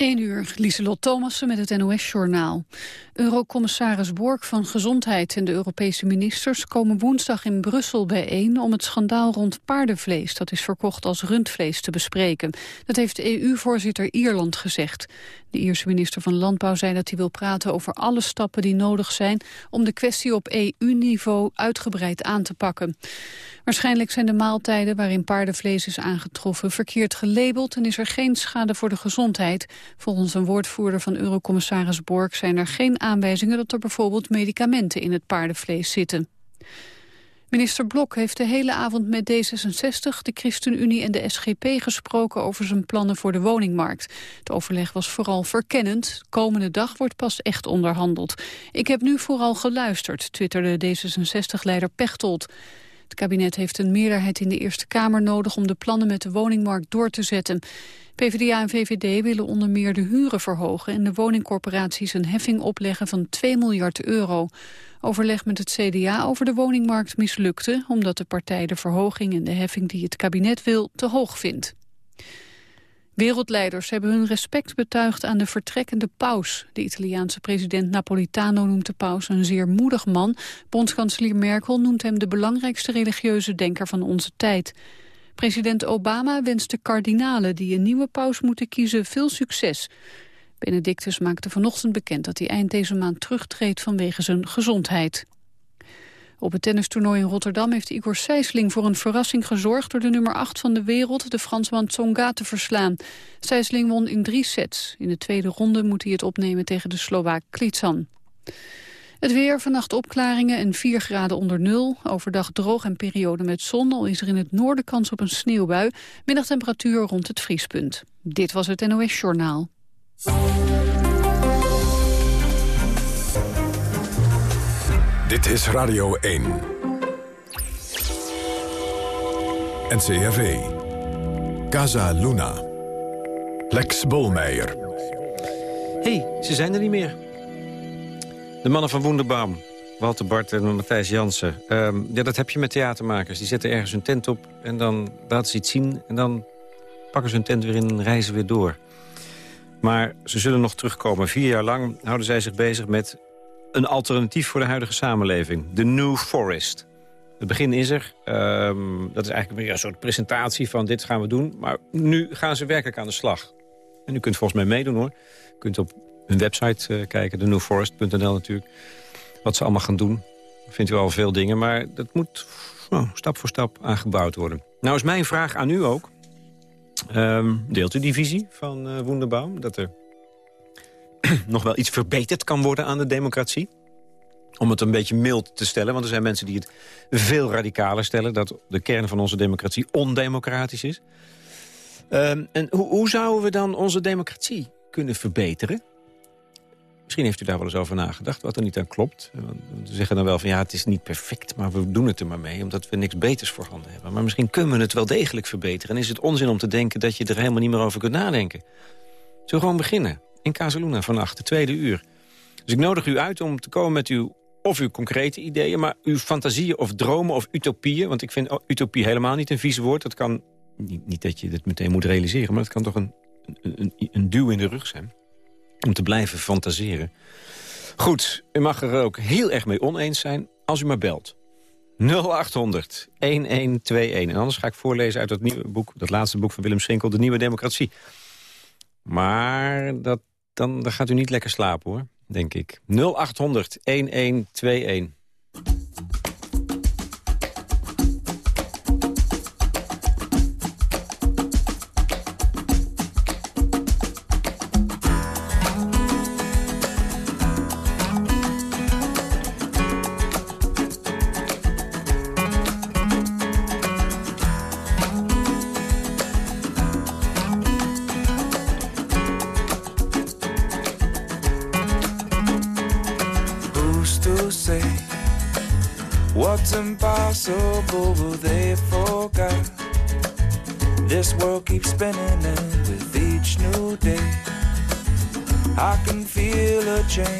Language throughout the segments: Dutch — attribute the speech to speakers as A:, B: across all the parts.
A: 1 uur, Lieselot Thomassen met het NOS-journaal. Eurocommissaris Borg van Gezondheid en de Europese ministers komen woensdag in Brussel bijeen om het schandaal rond paardenvlees, dat is verkocht als rundvlees, te bespreken. Dat heeft EU-voorzitter Ierland gezegd. De Ierse minister van Landbouw zei dat hij wil praten over alle stappen die nodig zijn om de kwestie op EU-niveau uitgebreid aan te pakken. Waarschijnlijk zijn de maaltijden waarin paardenvlees is aangetroffen verkeerd gelabeld en is er geen schade voor de gezondheid. Volgens een woordvoerder van Eurocommissaris Borg zijn er geen aanwijzingen dat er bijvoorbeeld medicamenten in het paardenvlees zitten. Minister Blok heeft de hele avond met D66, de ChristenUnie en de SGP gesproken over zijn plannen voor de woningmarkt. Het overleg was vooral verkennend. Komende dag wordt pas echt onderhandeld. Ik heb nu vooral geluisterd, twitterde D66-leider Pechtold. Het kabinet heeft een meerderheid in de Eerste Kamer nodig om de plannen met de woningmarkt door te zetten. PvdA en VVD willen onder meer de huren verhogen en de woningcorporaties een heffing opleggen van 2 miljard euro. Overleg met het CDA over de woningmarkt mislukte omdat de partij de verhoging en de heffing die het kabinet wil te hoog vindt. Wereldleiders hebben hun respect betuigd aan de vertrekkende paus. De Italiaanse president Napolitano noemt de paus een zeer moedig man. Bondskanselier Merkel noemt hem de belangrijkste religieuze denker van onze tijd. President Obama wenst de kardinalen die een nieuwe paus moeten kiezen veel succes. Benedictus maakte vanochtend bekend dat hij eind deze maand terugtreedt vanwege zijn gezondheid. Op het tennistoernooi in Rotterdam heeft Igor Sijsling voor een verrassing gezorgd door de nummer 8 van de wereld, de Fransman Tsonga, te verslaan. Sijsling won in drie sets. In de tweede ronde moet hij het opnemen tegen de Slovaak Klitsan. Het weer, vannacht opklaringen en 4 graden onder nul. Overdag droog en periode met zon, al is er in het noorden kans op een sneeuwbui. Middagtemperatuur rond het vriespunt. Dit was het NOS Journaal.
B: Dit is Radio 1. NCRV. Casa Luna. Lex Bolmeijer.
C: hey, ze zijn er niet meer. De mannen van Wonderbaum. Walter Bart en Matthijs Jansen. Um, ja, dat heb je met theatermakers. Die zetten ergens hun tent op en dan laten ze iets zien... en dan pakken ze hun tent weer in en reizen weer door. Maar ze zullen nog terugkomen. Vier jaar lang houden zij zich bezig met een alternatief voor de huidige samenleving. The New Forest. Het begin is er. Ehm, dat is eigenlijk een soort presentatie van dit gaan we doen. Maar nu gaan ze werkelijk aan de slag. En u kunt volgens mij meedoen hoor. U kunt op hun website uh, kijken, thenewforest.nl natuurlijk. Wat ze allemaal gaan doen. Vindt u al veel dingen, maar dat moet oh, stap voor stap aangebouwd worden. Nou is mijn vraag aan u ook. Ehm, deelt u die visie van uh? Dat er nog wel iets verbeterd kan worden aan de democratie? Om het een beetje mild te stellen, want er zijn mensen die het veel radicaler stellen... dat de kern van onze democratie ondemocratisch is. Um, en hoe, hoe zouden we dan onze democratie kunnen verbeteren? Misschien heeft u daar wel eens over nagedacht, wat er niet aan klopt. We zeggen dan wel van ja, het is niet perfect, maar we doen het er maar mee... omdat we niks beters voorhanden hebben. Maar misschien kunnen we het wel degelijk verbeteren. En is het onzin om te denken dat je er helemaal niet meer over kunt nadenken. Zullen we gewoon beginnen? In Casaluna vannacht, de tweede uur. Dus ik nodig u uit om te komen met uw, of uw concrete ideeën... maar uw fantasieën of dromen of utopieën. Want ik vind utopie helemaal niet een vies woord. Dat kan, niet, niet dat je het meteen moet realiseren... maar het kan toch een, een, een, een duw in de rug zijn om te blijven fantaseren. Goed, u mag er ook heel erg mee oneens zijn als u maar belt. 0800 1121. En anders ga ik voorlezen uit dat nieuwe boek, dat laatste boek van Willem Schinkel, De Nieuwe Democratie. Maar dat, dan, gaat u niet lekker slapen hoor, denk ik. 0800 1121.
D: With each new day, I can feel a change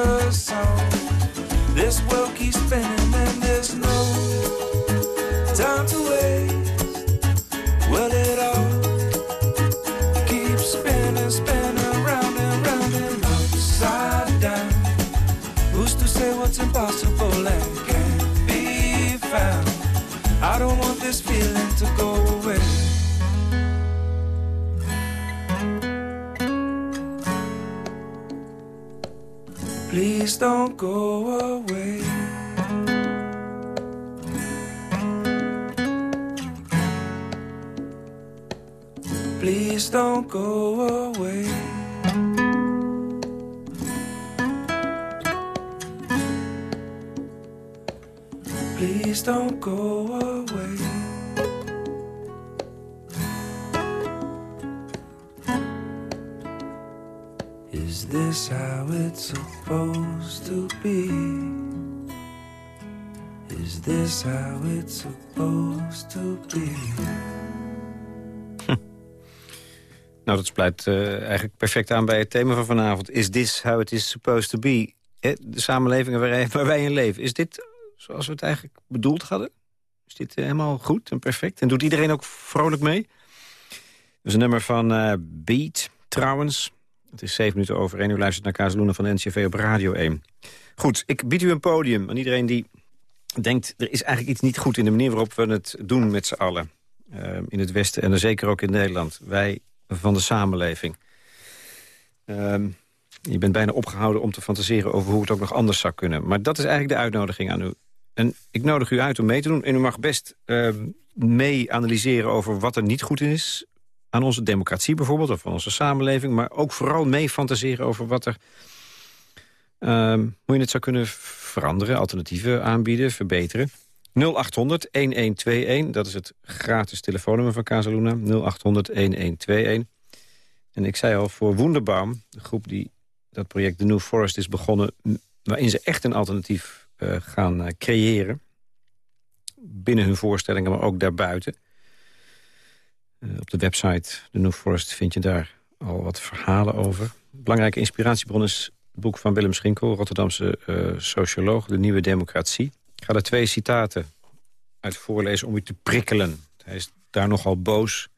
D: love song. How it's supposed to be?
C: Nou, dat sluit eh, eigenlijk perfect aan bij het thema van vanavond. Is this how it is supposed to be? De samenleving waar wij, in leven. Is dit zoals we het eigenlijk bedoeld hadden? Is dit eh, helemaal goed en perfect? En doet iedereen ook vrolijk mee? Dat is een nummer van eh, Beat, trouwens. Het is zeven minuten over één. U luistert naar Kazeluna van NCV op Radio 1. Goed, ik bied u een podium aan iedereen die denkt... er is eigenlijk iets niet goed in de manier waarop we het doen met z'n allen. Eh, in het Westen en zeker ook in Nederland. Wij van de samenleving. Ehm, je bent bijna opgehouden om te fantaseren over hoe het ook nog anders zou kunnen. Maar dat is eigenlijk de uitnodiging aan u. En ik nodig u uit om mee te doen. En u mag best ehm, mee analyseren over wat er niet goed is... aan onze democratie bijvoorbeeld, of aan onze samenleving. Maar ook vooral mee fantaseren over wat er... ehm, hoe je het zou kunnen veranderen, alternatieven aanbieden, verbeteren. 0800-1121, dat is het gratis telefoonnummer van Casaluna. 0800-1121. En ik zei al, voor Wunderbaum, de groep die dat project The New Forest is begonnen... waarin ze echt een alternatief eh, gaan eh, creëren. Binnen hun voorstellingen, maar ook daarbuiten. Eh, op de website The New Forest vind je daar al wat verhalen over. Belangrijke inspiratiebron is boek van Willem Schinkel... Rotterdamse eh, socioloog, De Nieuwe Democratie. Ik ga er twee citaten uit voorlezen om u te prikkelen. Hij is daar nogal boos,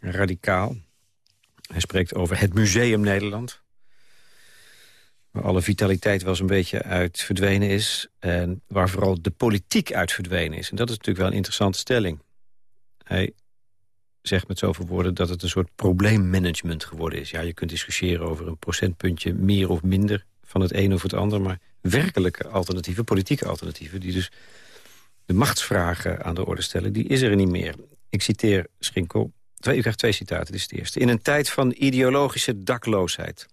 C: en radicaal. Hij spreekt over het Museum Nederland. Waar alle vitaliteit wel eens een beetje uit verdwenen is. En waar vooral de politiek uit verdwenen is. En dat is natuurlijk wel een interessante stelling. Hij zegt met zoveel woorden dat het een soort probleemmanagement geworden is. Ja, je kunt discussiëren over een procentpuntje meer of minder van het een of het ander. Maar werkelijke alternatieven, politieke alternatieven... die dus de machtsvragen aan de orde stellen, die is er niet meer. Ik citeer Schinkel. U krijgt twee citaten, dit is het eerste. In een tijd van ideologische dakloosheid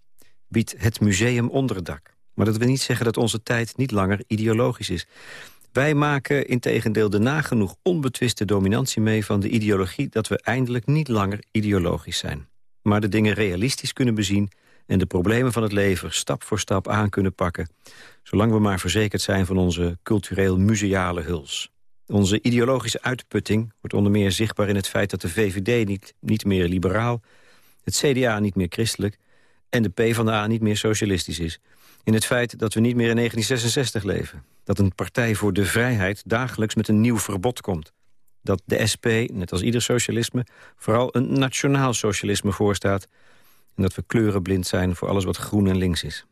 C: biedt het museum onderdak. Maar dat wil niet zeggen dat onze tijd niet langer ideologisch is. Wij maken integendeel de nagenoeg onbetwiste dominantie mee van de ideologie... dat we eindelijk niet langer ideologisch zijn. Maar de dingen realistisch kunnen bezien... en de problemen van het leven stap voor stap aan kunnen pakken... zolang we maar verzekerd zijn van onze cultureel-museale huls. Onze ideologische uitputting wordt onder meer zichtbaar in het feit dat de VVD niet, niet meer liberaal, het CDA niet meer christelijk en de PvdA niet meer socialistisch is. In het feit dat we niet meer in 1966 leven. Dat een partij voor de vrijheid dagelijks met een nieuw verbod komt. Dat de SP, net als ieder socialisme, vooral een nationaal socialisme voorstaat. En dat we kleurenblind zijn voor alles wat groen en links is.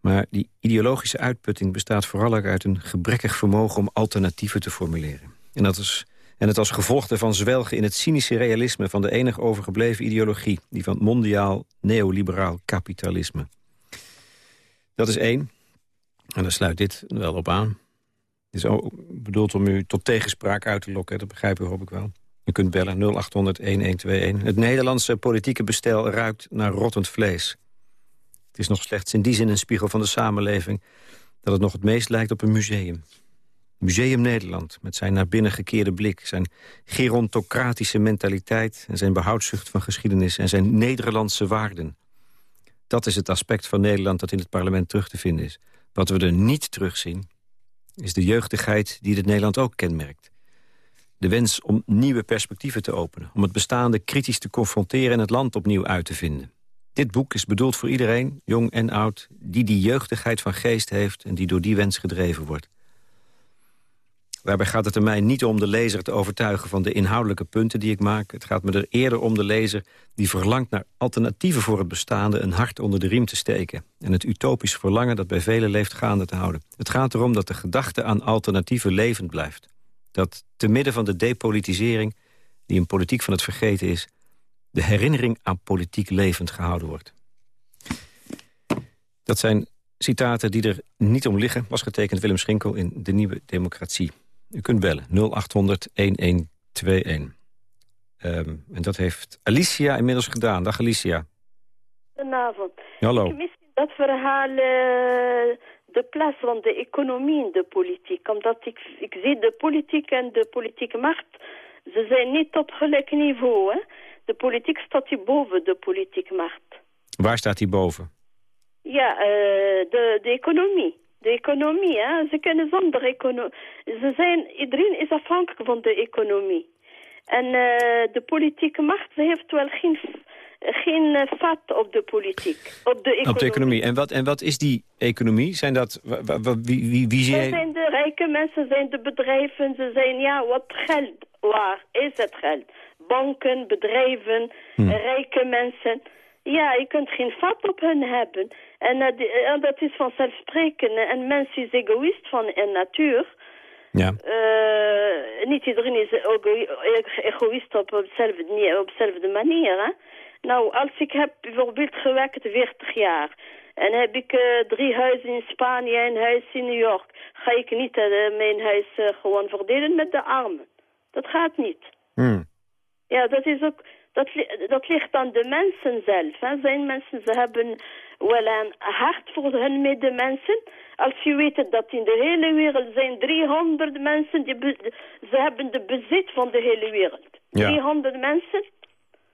C: Maar die ideologische uitputting bestaat vooral uit een gebrekkig vermogen om alternatieven te formuleren. En, dat is, en het als gevolg daarvan zwelgen in het cynische realisme van de enig overgebleven ideologie, die van mondiaal neoliberaal kapitalisme. Dat is één. En daar sluit dit wel op aan. Het is ook bedoeld om u tot tegenspraak uit te lokken, dat begrijp u hoop ik wel. U kunt bellen 0800-1121. Het Nederlandse politieke bestel ruikt naar rottend vlees. Het is nog slechts in die zin een spiegel van de samenleving... dat het nog het meest lijkt op een museum. Museum Nederland, met zijn naar binnen gekeerde blik... zijn gerontocratische mentaliteit en zijn behoudzucht van geschiedenis... en zijn Nederlandse waarden. Dat is het aspect van Nederland dat in het parlement terug te vinden is. Wat we er niet terugzien, is de jeugdigheid die het Nederland ook kenmerkt. De wens om nieuwe perspectieven te openen... om het bestaande kritisch te confronteren en het land opnieuw uit te vinden. Dit boek is bedoeld voor iedereen, jong en oud... die die jeugdigheid van geest heeft en die door die wens gedreven wordt. Daarbij gaat het er mij niet om de lezer te overtuigen van de inhoudelijke punten die ik maak. Het gaat me er eerder om de lezer die verlangt naar alternatieven voor het bestaande... een hart onder de riem te steken. En het utopisch verlangen dat bij velen leeft gaande te houden. Het gaat erom dat de gedachte aan alternatieven levend blijft. Dat te midden van de depolitisering, die een politiek van het vergeten is... de herinnering aan politiek levend gehouden wordt. Dat zijn citaten die er niet om liggen, was getekend Willem Schinkel in De Nieuwe Democratie. U kunt bellen 0800 1121. Um, en dat heeft Alicia inmiddels gedaan. Dag Alicia.
E: Goedenavond.
C: Hallo.
E: Ik mis dat verhaal uh, de plaats van de economie in de politiek. Omdat ik, ik zie de politiek en de politieke macht, ze zijn niet op gelijk niveau. Hè? De politiek staat hier boven de politieke macht.
C: Waar staat die boven?
E: Ja, uh, de, de economie de economie. Hè? Ze kunnen zonder economie. Ze zijn, iedereen is afhankelijk van de economie. En uh, de politieke macht ze heeft wel geen, geen uh, vat op de politiek. Op de economie.
C: Op de economie. En wat, en wat is die economie? Zijn dat, wie, wie, wie zie
E: je... zijn de rijke mensen, zijn de bedrijven. Ze zijn, ja, wat geld. Waar is het geld? Banken, bedrijven, hm. rijke mensen. Ja, je kunt geen vat op hen hebben. En, uh, en dat is vanzelfsprekend. En mens is egoïst van in natuur.
C: Ja.
E: Uh, niet iedereen is egoïst op dezelfde, op dezelfde manier. Hè? Nou, als ik heb bijvoorbeeld gewerkt 40 jaar... en heb ik uh, drie huizen in Spanje en een huis in New York... ga ik niet uh, mijn huis gewoon verdelen met de armen. Dat gaat niet.
C: Hmm.
E: Ja, dat is ook dat, dat ligt aan de mensen zelf. Hè. Zijn mensen, ze hebben wel een hart voor hun medemensen. Als je weet dat in de hele wereld zijn 300 mensen, die ze hebben de bezit van de hele wereld. 300 mensen.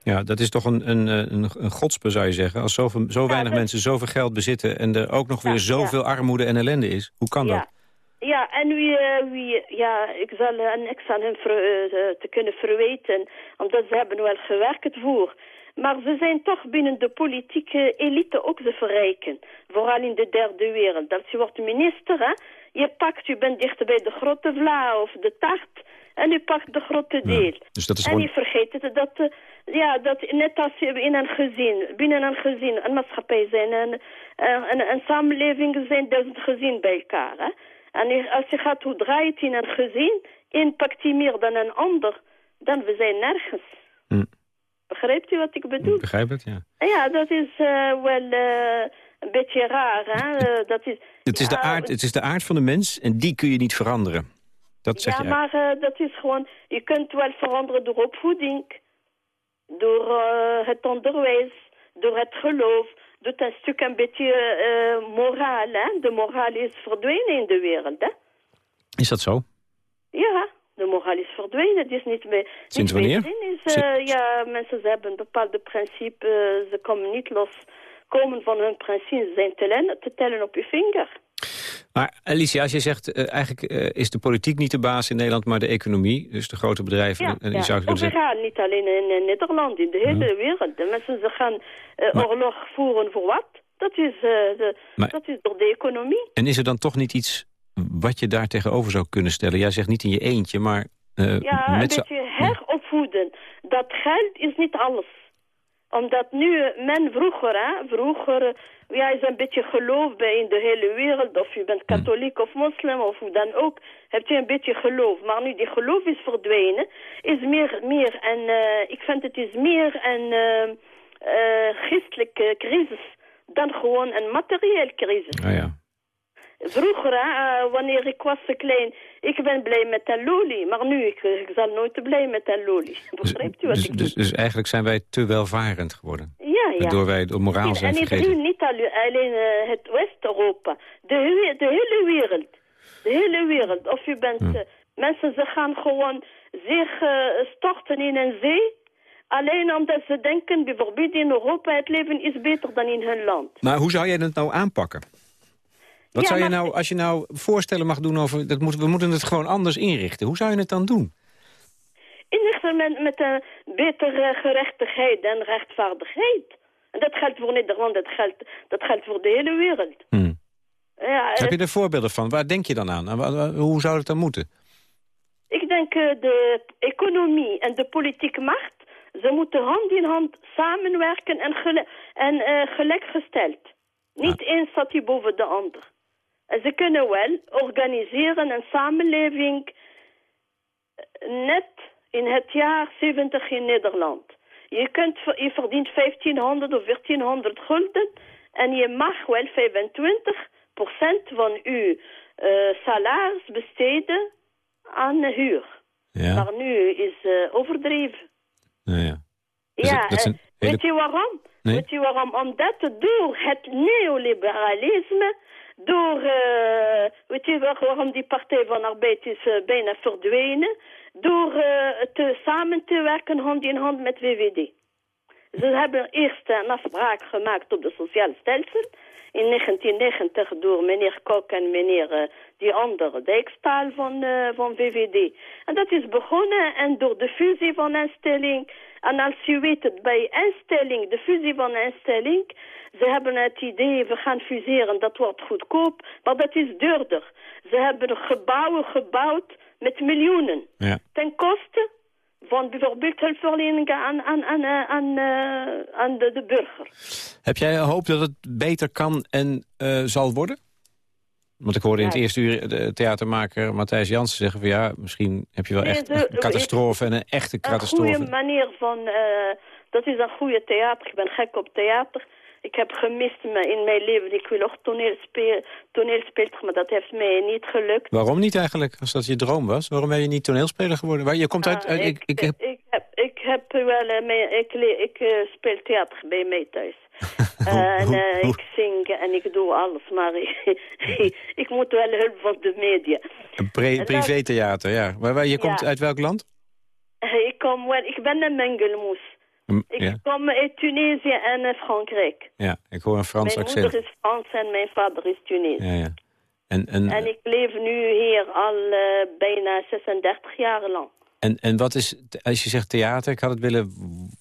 C: Ja, dat is toch een, een, een, een godspe, zou je zeggen. Als zoveel, zo weinig mensen zoveel geld bezitten... en er ook nog weer zoveel armoede en ellende is. Hoe kan dat?
E: Ja, en wie, wie ja, ik zal niks aan hen ver, uh, te kunnen verweten, omdat ze hebben wel gewerkt voor. Maar ze zijn toch binnen de politieke elite ook te verrijken. Vooral in de derde wereld. Als je wordt minister, hè, je pakt, je bent dichter bij de grote vla of de taart en je pakt de grote deel.
C: dus dat is
E: en je vergeet het, dat, ja, dat net als in een gezin, binnen een gezin, een maatschappij zijn, een, een, een samenleving zijn duizend gezin bij elkaar. Hè. En als je gaat hoe draait in een gezin, één pakt hij meer dan een ander, dan we zijn nergens.
C: Hm.
E: Begrijpt u wat ik bedoel? Ik
C: begrijp het, ja.
E: Ja, dat is uh, wel uh, een beetje raar. Hè? Uh, dat is,
C: het, is de aard, het is de aard van de mens en die kun je niet veranderen. Dat zeg
E: ja,
C: je
E: maar dat is gewoon... Je kunt wel veranderen door opvoeding, door het onderwijs, door het geloof, doet een stuk een beetje uh, moraal. Hè? De moraal is verdwenen in de wereld. Hè?
C: Is dat zo?
E: Ja, de moraal is verdwenen. Het is niet meer...
C: Sinds wanneer?
E: Is, uh, ja, mensen ze hebben bepaalde principes. Uh, ze komen niet los komen van hun principes. Ze zijn te, te tellen op je vinger.
C: Maar Alicia, als je zegt, uh, eigenlijk is de politiek niet de baas in Nederland, maar de economie, dus de grote bedrijven.
E: Ja,
C: en,
E: ja.
C: zou
E: gaan niet alleen in, in, Nederland, in de hele ja. wereld. De mensen ze gaan maar... oorlog voeren voor wat? Dat is, de, maar... dat is door de economie.
C: En is er dan toch niet iets wat je daar tegenover zou kunnen stellen? Jij zegt niet in je eentje, maar...
E: ja, een beetje heropvoeden. Dat geld is niet alles omdat nu men vroeger, hè, vroeger, ja, is een beetje geloof bij in de hele wereld. Of je bent katholiek of moslim of hoe dan ook, heb je een beetje geloof. Maar nu die geloof is verdwenen, is meer, meer en uh, ik vind het is meer een uh, uh, geestelijke crisis dan gewoon een materiële crisis.
C: Ah, ja.
E: Vroeger, uh, wanneer ik was klein, ik ben blij met een loli. Maar nu, ik, ik zal nooit blij met een loli. Begrijpt u wat
C: dus,
E: ik
C: dus, dus eigenlijk zijn wij te welvarend geworden?
E: Ja, ja.
C: Waardoor wij de moraal zijn
E: en
C: vergeten?
E: En niet alleen uh, het West-Europa. De, de hele wereld. De hele wereld. Of je bent... Ja. Uh, mensen, ze gaan gewoon zich storten in een zee... Alleen omdat ze denken, bijvoorbeeld in Europa, het leven is beter dan in hun land.
C: Maar hoe zou jij dat nou aanpakken? Wat
E: Ja,
C: zou je
E: maar-
C: nou, als je nou voorstellen mag doen over... Dat moet, we moeten het gewoon anders inrichten. Hoe zou je het dan doen?
E: Inrichten met, met een betere gerechtigheid en rechtvaardigheid. En dat geldt voor Nederland, dat geldt, dat geldt voor de hele wereld.
C: Hmm.
E: Ja,
C: Heb je
E: eh,
C: er voorbeelden van? Waar denk je dan aan? En Hoe zou het dan moeten?
E: ik denk eh, de economie en de politieke macht, ze moeten hand in hand samenwerken en, en eh, gelijkgesteld. Niet één staat hier boven de ander. Ze kunnen wel organiseren een samenleving eh, net in het jaar 70 in Nederland. Je, kunt, je verdient 1500 of 1400 gulden en je mag wel 25% van uw eh, salaris besteden aan huur.
C: Ja,
E: Maar nu is eh, overdreven.
C: ja, ja. Dus
E: ja,
C: dat- dat is
E: eh,
C: hele-
E: weet je waarom?
C: Nee?
E: Weet je waarom? Omdat door het neoliberalisme, door, eh, weet je waar- waarom die Partij van Arbeid is eh, bijna verdwenen? Door eh, te, samen te werken hand in hand met VVD. Ze hebben eerst een afspraak gemaakt op de sociale stelsel. In 1990 door meneer Kok en meneer die andere Dijkstaal van, eh, van VVD. En dat is begonnen en door de fusie van een stelling. En als je weet het, bij een stelling, de fusie van een stelling... Ze hebben het idee, we gaan fuseren, dat wordt goedkoop, maar dat is duurder. Ze hebben gebouwen gebouwd met miljoenen.
C: Ja.
E: Ten koste van bijvoorbeeld hulpverleningen aan, aan, aan, eh, aan, eh, aan de, de burger.
C: Heb jij hoop dat het beter kan en zal worden? Want ik hoorde in het eerste uur de theatermaker Matthijs Jansen zeggen... van ja, misschien heb je wel echt een catastrofe en een echte
E: Een
C: catastrofe.
E: goede manier van... eh, dat is een goede theater. Ik ben gek op theater. Ik heb gemist me in mijn leven. Ik wil ook toneelspeel, toneelspeler, maar dat heeft mij niet gelukt.
C: Waarom niet eigenlijk, als dat je droom was? Waarom ben je niet toneelspeler geworden? Waar, je komt uit... Uit- ik, ik, heb,
E: ik, heb, ik heb wel... mee- ik eh, speel theater bij mij thuis. Eh, en ik zing en ik doe alles, maar ik moet wel hulp van de media.
C: een privétheater, ja. Maar, waar, je komt
E: Ja.
C: uit welk land?
E: Ik kom wel... Ik ben een mengelmoes.
C: Hm,
E: Ik
C: Ja,
E: kom uit Tunesië en Frankrijk.
C: ja, ik hoor een Frans
E: mijn
C: accent.
E: moeder is Frans en mijn vader is Tunesisch.
C: Ja, ja. En, en,
E: En ik leef nu hier al bijna 36 jaar lang.
C: En, en wat is, als je zegt theater, ik had het willen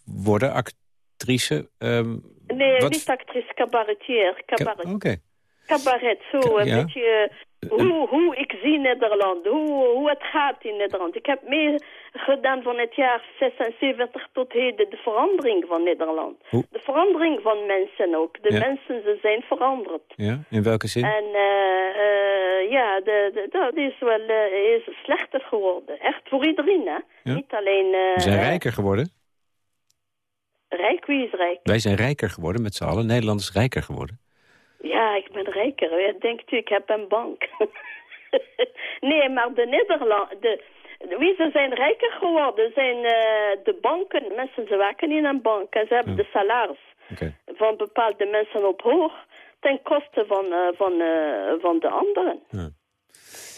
C: worden, actrice. ehm,
E: Nee,
C: Wat-
E: niet actrice, cabaretier. Cabaret,
C: Oké.
E: cabaret zo een
C: ja.
E: beetje eh, hoe, hoe ik zie Nederland, hoe, hoe het gaat in Nederland. Ik heb meer gedaan van het jaar 76 tot heden, de verandering van Nederland.
C: Hoe?
E: De verandering van mensen ook. De
C: Ja.
E: mensen, ze zijn veranderd.
C: Ja, in welke zin?
E: En eh, eh, ja, de, de, dat is wel eh, is slechter geworden. Echt voor iedereen, hè?
C: Ja.
E: Niet alleen...
C: We zijn rijker geworden.
E: Rijk, wie is rijk?
C: Wij zijn rijker geworden met z'n allen. Nederland is rijker geworden.
E: Ja, ik ben rijker. Denkt u, ik heb een bank. nee, maar de Nederland... De, de- wie ze zijn rijker geworden zijn eh, de banken. Mensen, ze werken in een bank en ze hebben
C: Ja.
E: de salaris van bepaalde mensen op hoog ten koste van, eh, van, eh, van de anderen.
C: Ja.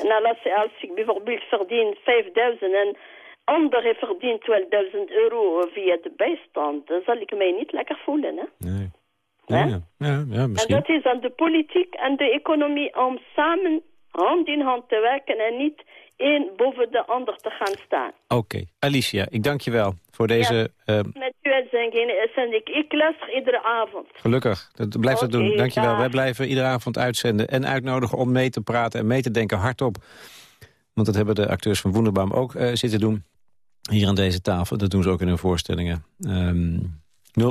E: En als, als ik bijvoorbeeld verdien 5000 en anderen verdient 12.000 euro via de bijstand, dan zal ik mij niet lekker voelen. Hè?
C: Nee. Ja, ja, ja, ja,
E: En
C: misschien.
E: dat is aan de politiek en de economie om samen hand in hand te werken en niet één boven de ander te gaan staan.
C: Oké, Alicia, ik dank je wel voor deze... eh,
E: Met uw uitzending zend ik, ik luister iedere avond.
C: gelukkig, dat, blijf dat doen. Dank je wel. Wij blijven iedere avond uitzenden en uitnodigen om mee te praten en mee te denken hardop. Want dat hebben de acteurs van Wonderbaum ook eh, zitten doen. Hier aan deze tafel, dat doen ze ook in hun voorstellingen. Ehm 0800-1121.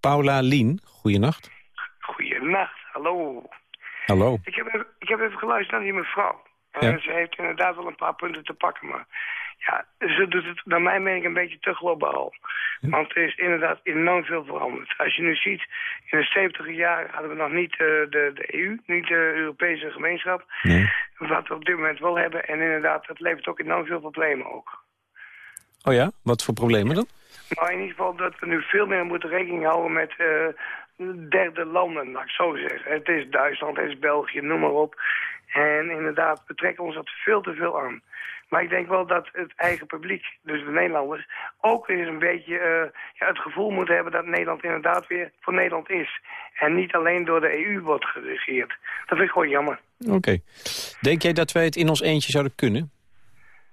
C: Paula Lien, goeienacht.
F: Goeienacht, hallo.
C: Hallo.
F: Ik heb, even, ik heb even geluisterd naar die mevrouw. En
C: Ja.
F: ze heeft inderdaad wel een paar punten te pakken, maar ja, ze doet het naar mijn mening een beetje te globaal. Want er is inderdaad enorm veel veranderd. Als je nu ziet, in de 70 jaar hadden we nog niet eh, de, de EU, niet de Europese gemeenschap.
C: Nee.
F: Wat we op dit moment wel hebben. En inderdaad, dat levert ook enorm veel problemen ook.
C: Oh ja, wat voor problemen dan?
F: Maar in ieder geval dat we nu veel meer moeten rekening houden met eh, derde landen, laat ik zo zeggen. Het is Duitsland, het is België, noem maar op. En inderdaad, we trekken ons dat veel te veel aan. Maar ik denk wel dat het eigen publiek, dus de Nederlanders, ook eens een beetje eh, ja, het gevoel moeten hebben dat Nederland inderdaad weer voor Nederland is. En niet alleen door de EU wordt geregeerd. Dat vind ik gewoon jammer.
C: Oké. Denk jij dat wij het in ons eentje zouden kunnen?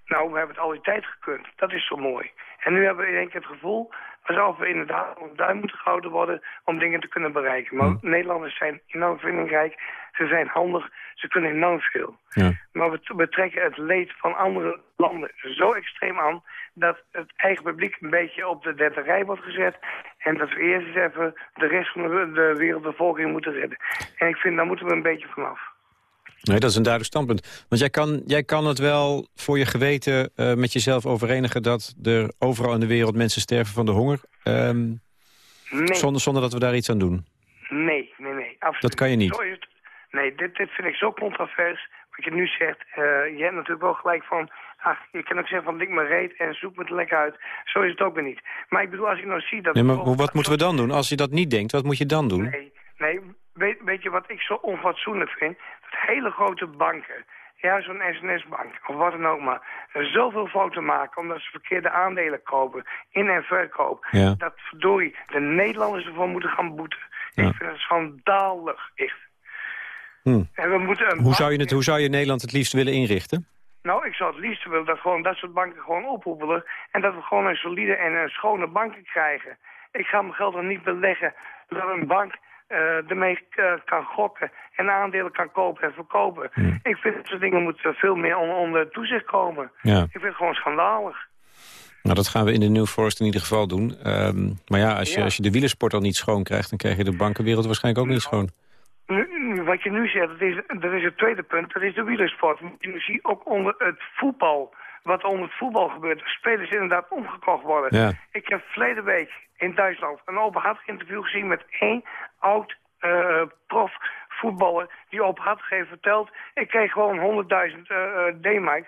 F: Nou, we hebben het al die tijd gekund. Dat is zo mooi. En nu hebben we denk ik het gevoel we inderdaad op duim moeten gehouden worden om dingen te kunnen bereiken. Maar Nederlanders zijn enorm vindingrijk, ze zijn handig, ze kunnen enorm veel.
C: Ja.
F: Maar we, we trekken het leed van andere landen zo extreem aan dat het eigen publiek een beetje op de derde rij wordt gezet. En dat we eerst eens even de rest van de, de wereldbevolking moeten redden. En ik vind, daar moeten we een beetje vanaf.
C: Nee, dat is een duidelijk standpunt. Want jij kan, jij kan het wel voor je geweten eh, met jezelf overenigen... dat er overal in de wereld mensen sterven van de honger... ehm,
F: Nee.
C: zonder, zonder dat we daar iets aan doen.
F: Nee, nee, nee, absoluut.
C: Dat kan je niet.
F: Nee, dit, dit vind ik zo contravers. Wat je nu zegt, eh, je hebt natuurlijk wel gelijk van... Ach, je kan ook zeggen van dik me reet en zoek me het lekker uit. Zo is het ook weer niet. Maar ik bedoel, als ik nou zie dat...
C: Nee, maar wat moeten we dan doen? Als je dat niet denkt, wat moet je dan doen?
F: Nee, nee weet, weet je wat ik zo onfatsoenlijk vind? Hele grote banken, ja, zo'n SNS-bank of wat dan ook maar... zoveel fouten maken omdat ze verkeerde aandelen kopen, in- en verkoop...
C: Ja.
F: dat verdorie de Nederlanders ervoor moeten gaan boeten.
C: Ja.
F: Ik vind het schandalig, echt.
C: Hm.
F: En we moeten
C: Hoe zou, je het, hoe zou je Nederland het liefst willen inrichten?
F: Nou, ik zou het liefst willen dat gewoon dat soort banken gewoon ophoepelen... en dat we gewoon een solide en een schone banken krijgen. Ik ga mijn geld er niet beleggen dat een bank eh, ermee eh, kan gokken... en aandelen kan kopen en verkopen. Ik vind dat soort dingen moeten veel meer on- onder toezicht komen.
C: Ja.
F: Ik vind het gewoon schandalig.
C: Nou, dat gaan we in de New Forest in ieder geval doen. Ehm, maar ja als, je,
F: Ja.
C: als je de wielersport al niet schoon krijgt... dan krijg je de bankenwereld waarschijnlijk ook niet schoon.
F: Nu, wat je nu zegt, dat is, dat is het tweede punt, dat is de wielersport. Je ziet ook onder het voetbal, wat onder het voetbal gebeurt. Dat spelers inderdaad omgekocht worden.
C: Ja.
F: Ik heb verleden week in Duitsland een openhartig interview gezien met één oud eh prof voetballer die openhartig heeft verteld... ik kreeg gewoon 100.000 uh, D-mark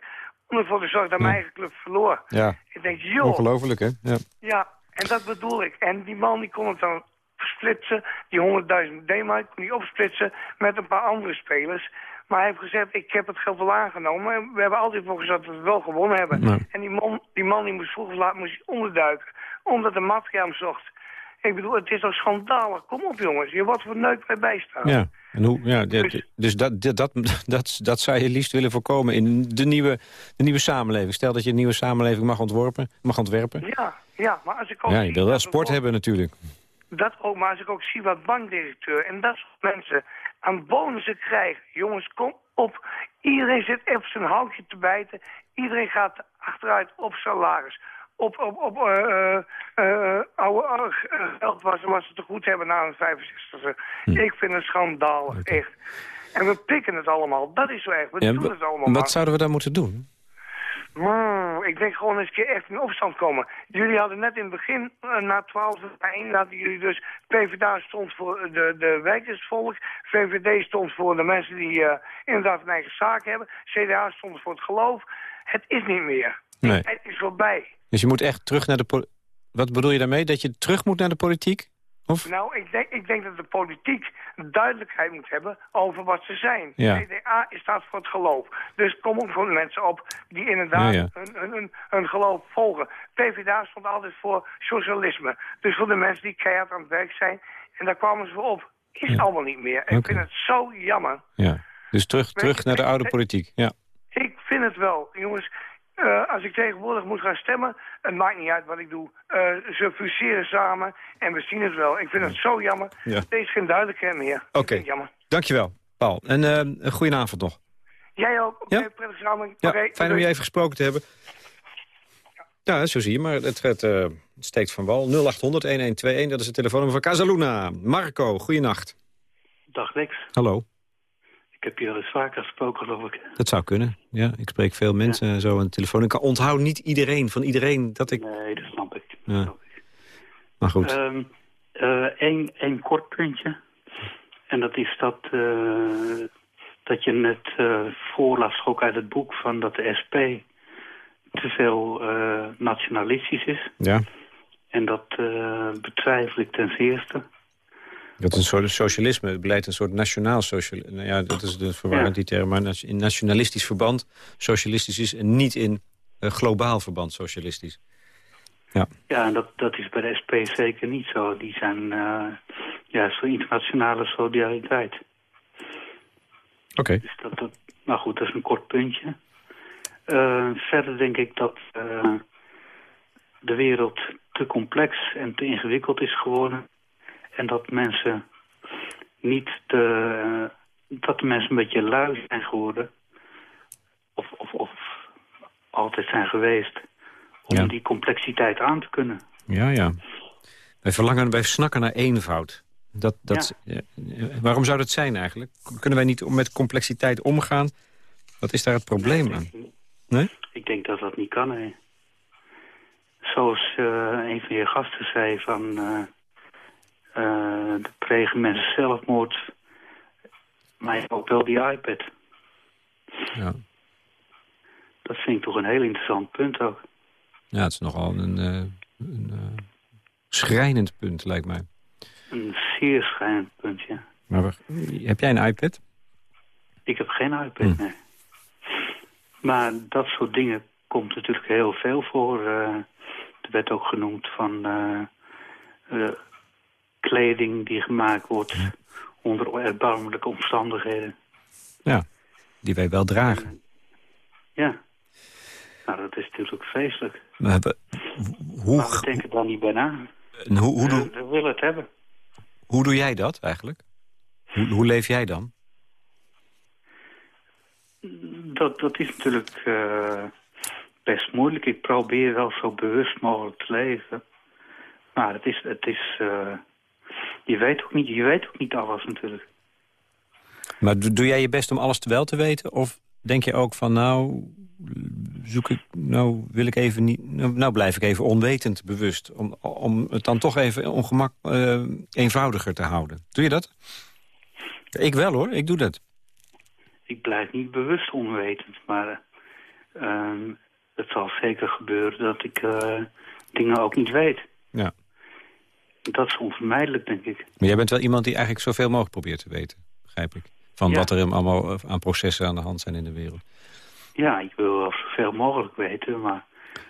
F: om ervoor te zorgen dat mijn eigen club verloor.
C: Ja,
F: Ik denk, joh,
C: ongelooflijk hè? Ja.
F: ja, en dat bedoel ik. En die man die kon het dan splitsen, die 100.000 D-mark, kon die opsplitsen met een paar andere spelers. Maar hij heeft gezegd, ik heb het geld wel aangenomen. En we hebben altijd voor gezorgd dat we het wel gewonnen hebben.
C: Ja.
F: En die man, die man die moest vroeg of laat moest hij onderduiken, omdat de maffia hem zocht. Ik bedoel, het is toch schandalig. Kom op jongens, je wordt voor neuk bij bijstaan.
C: Ja, en hoe, ja
F: Dus-
C: dus dat, dat, dat, dat, dat zou je liefst willen voorkomen in de nieuwe, de nieuwe samenleving. Stel dat je een nieuwe samenleving mag ontworpen, mag ontwerpen.
F: Ja, ja, maar als ik ook
C: Ja, je wil wel sport hebben natuurlijk.
F: Dat ook, maar als ik ook zie wat bankdirecteur en dat soort mensen aan bonussen krijgen. Jongens, kom op. Iedereen zit even zijn houtje te bijten. Iedereen gaat achteruit op salaris. Op, op, op eh, eh, eh, oude geld ze, wat ze te goed hebben na een 65e. Ik vind het schandalig, echt. En we pikken het allemaal. Dat is zo erg. We
C: Ja,
F: doen het allemaal maar.
C: wat zouden we dan moeten doen?
F: Mm, ik denk gewoon eens een keer echt in opstand komen. Jullie hadden net in het begin, na 12 na 1, hadden jullie dus... PvdA stond voor de, de werkersvolk. VVD stond voor de mensen die eh, inderdaad een eigen zaak hebben. CDA stond voor het geloof. Het is niet meer.
C: Nee.
F: Het is voorbij.
C: Dus je moet echt terug naar de... Wat bedoel je daarmee? Dat je terug moet naar de politiek? Of?
F: Nou, ik denk, ik denk dat de politiek duidelijkheid moet hebben over wat ze zijn.
C: Ja.
F: PDA staat voor het geloof. Dus kom ook voor de mensen op die inderdaad
C: Ja, ja.
F: Hun, hun, hun, hun geloof volgen. PvdA stond altijd voor socialisme. Dus voor de mensen die keihard aan het werk zijn. En daar kwamen ze voor op. Is
C: Ja.
F: allemaal niet meer. Ik
C: Oké.
F: vind het zo jammer.
C: Ja. Dus terug, terug naar de
F: ik-
C: oude
F: ik-
C: politiek. Ja.
F: Ik vind het wel, jongens. Eh, als ik tegenwoordig moet gaan stemmen, het maakt niet uit wat ik doe. Eh, ze fuseren samen en we zien het wel. Ik vind het zo jammer.
C: Ja.
F: Is geen duidelijkheid meer.
C: Oké.
F: Jammer.
C: Dankjewel, Paul. En eh, een goede avond nog.
F: Jij ook. Oké,
C: Ja?
F: prettig samen.
C: Ja, fijn om je even gesproken te hebben. Ja, zo zie je, maar het, het eh, steekt van wal. 0800-1121, dat is het telefoonnummer van Casaluna. Marco, goeienacht.
G: Dag Lex,
C: Hallo.
G: Ik heb je al eens vaker gesproken geloof ik.
C: Dat zou kunnen. Ja, ik spreek veel mensen zo aan de telefoon. Ik onthoud niet iedereen van iedereen dat ik...
G: Nee, dat snap ik.
C: Ja.
G: Dat snap ik.
C: Maar goed.
G: Ehm, eh, kort puntje. En dat is dat, eh, dat je net eh, voorlas ook uit het boek van dat de SP te veel nationalistisch is.
C: ja,
G: En dat betwijfel ik ten zeerste.
C: Dat is een soort socialisme. Het beleid een soort nationaal socialisme. Nou ja, dat is de verwarrend
G: Ja.
C: die term. Maar in nationalistisch verband socialistisch is... en niet in eh, globaal verband socialistisch.
G: Ja, en dat, dat is bij de SP zeker niet zo. Die zijn eh, juist voor internationale solidariteit.
C: Oké.
G: Dus dat, dat, nou goed, dat is een kort puntje. Eh, verder denk ik dat de wereld te complex en te ingewikkeld is geworden. En dat mensen niet te, eh, dat de mensen een beetje lui zijn geworden. Of, of, of altijd zijn geweest. Om
C: Ja.
G: die complexiteit aan te kunnen.
C: Ja, ja. Wij verlangen, wij snakken naar eenvoud. Dat, dat, ja, waarom zou dat zijn eigenlijk? Kunnen wij niet met complexiteit omgaan? Wat is daar het probleem aan? Nee?
G: Ik denk dat dat niet kan, hè. Zoals eh, een van je gasten zei van... eh eh, de plegen mensen zelfmoord. Maar je hebt ook wel die iPad.
C: Ja.
G: Dat vind ik toch een heel interessant punt ook.
C: ja, het is nogal een, eh, een eh, schrijnend punt, lijkt mij.
G: Een zeer schijnend punt, ja.
C: Maar heb jij een iPad?
G: Ik heb geen iPad,
C: Hm.
G: nee. Maar dat soort dingen komt natuurlijk heel veel voor. eh er werd ook genoemd van eh, eh, kleding die gemaakt wordt onder erbarmelijke omstandigheden.
C: Ja, die wij wel dragen.
G: Ja. Nou, dat is natuurlijk vreselijk.
C: We hebben, hoe,
G: Maar we denken daar niet bij na.
C: en hoe, hoe,
G: We,
C: doe,
G: we willen het hebben.
C: hoe doe jij dat eigenlijk? Hoe, hoe leef jij dan?
G: Dat, dat is natuurlijk eh, best moeilijk. Ik probeer wel zo bewust mogelijk te leven. Maar het is... Het is eh, je, weet ook niet, je weet ook niet alles natuurlijk.
C: Maar doe, doe jij je best om alles te wel te weten? Of denk je ook van, nou, zoek ik, nou wil ik even niet, nou, nou blijf ik even onwetend bewust, om, om het dan toch even ongemak eh, eenvoudiger te houden. Doe je dat? Ik wel hoor, ik doe dat.
G: Ik blijf niet bewust onwetend, maar ehm, het zal zeker gebeuren dat ik eh, dingen ook niet weet.
C: Ja.
G: Dat is onvermijdelijk, denk ik.
C: Maar jij bent wel iemand die eigenlijk zoveel mogelijk probeert te weten, begrijp ik. Van
G: Ja.
C: wat er allemaal eh, aan processen aan de hand zijn in de wereld.
G: Ja, ik wil wel zoveel mogelijk weten, maar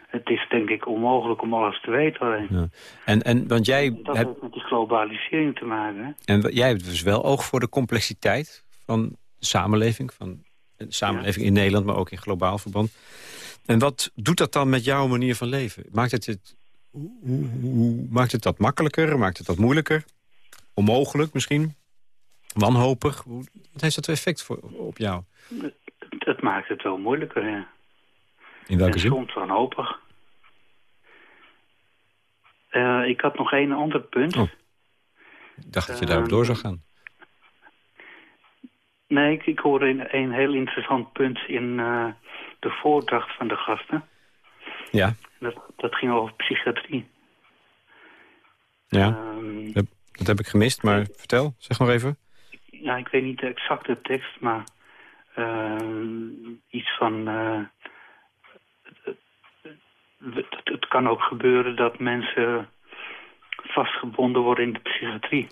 G: het is denk ik onmogelijk om alles te weten alleen.
C: Ja. En, en, want jij
G: Dat
C: hebt,
G: heeft met die globalisering te maken, hè?
C: en jij hebt dus wel oog voor de complexiteit van de samenleving. Van de samenleving in Nederland, maar ook in globaal verband. En wat doet dat dan met jouw manier van leven? Maakt het, het, hoe, maakt het dat makkelijker? Maakt het dat moeilijker? Onmogelijk misschien? Wanhopig? Hoe- Wat heeft dat effect voor, op jou?
G: Het, het maakt het wel moeilijker, ja.
C: In welke
G: en
C: zin?
G: soms wanhopig. Eh, ik had nog één ander punt.
C: Oh. Ik dacht dat je daarop
G: Ehm,
C: door zou gaan.
G: Nee, ik, ik hoorde een, een heel interessant punt in eh, de voordracht van de gasten.
C: Ja,
G: Dat, dat ging over psychiatrie.
C: ja.
G: Ehm,
C: Dat, heb ik gemist, maar vertel. Zeg maar even.
G: ja, ik weet niet de exacte tekst, maar ehm, iets van... eh, het, het- kan ook gebeuren dat mensen vastgebonden worden in de psychiatrie.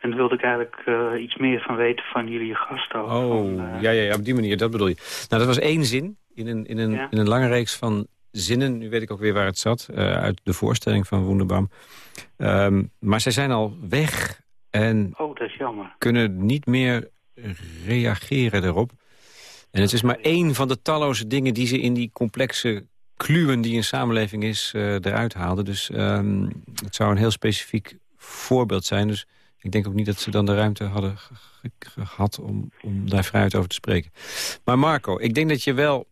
G: En daar wilde ik eigenlijk eh, iets meer van weten van jullie gasten.
C: Oh,
G: Van, eh,
C: ja, ja, ja, op die manier, dat bedoel je. Nou, dat was één zin in een, in een,
G: Ja.
C: in een lange reeks van zinnen. Nu weet ik ook weer waar het zat, eh, uit de voorstelling van Wunderbaum. Ehm, maar zij zijn al weg en
G: Oh, dat is jammer.
C: kunnen niet meer reageren erop. En het is maar één van de talloze dingen die ze in die complexe kluwen die een samenleving is, eh, eruit haalden. Dus ehm, het zou een heel specifiek voorbeeld zijn. Dus ik denk ook niet dat ze dan de ruimte hadden ge- ge- gehad om, om daar vrijheid over te spreken. Maar Marco, ik denk dat je wel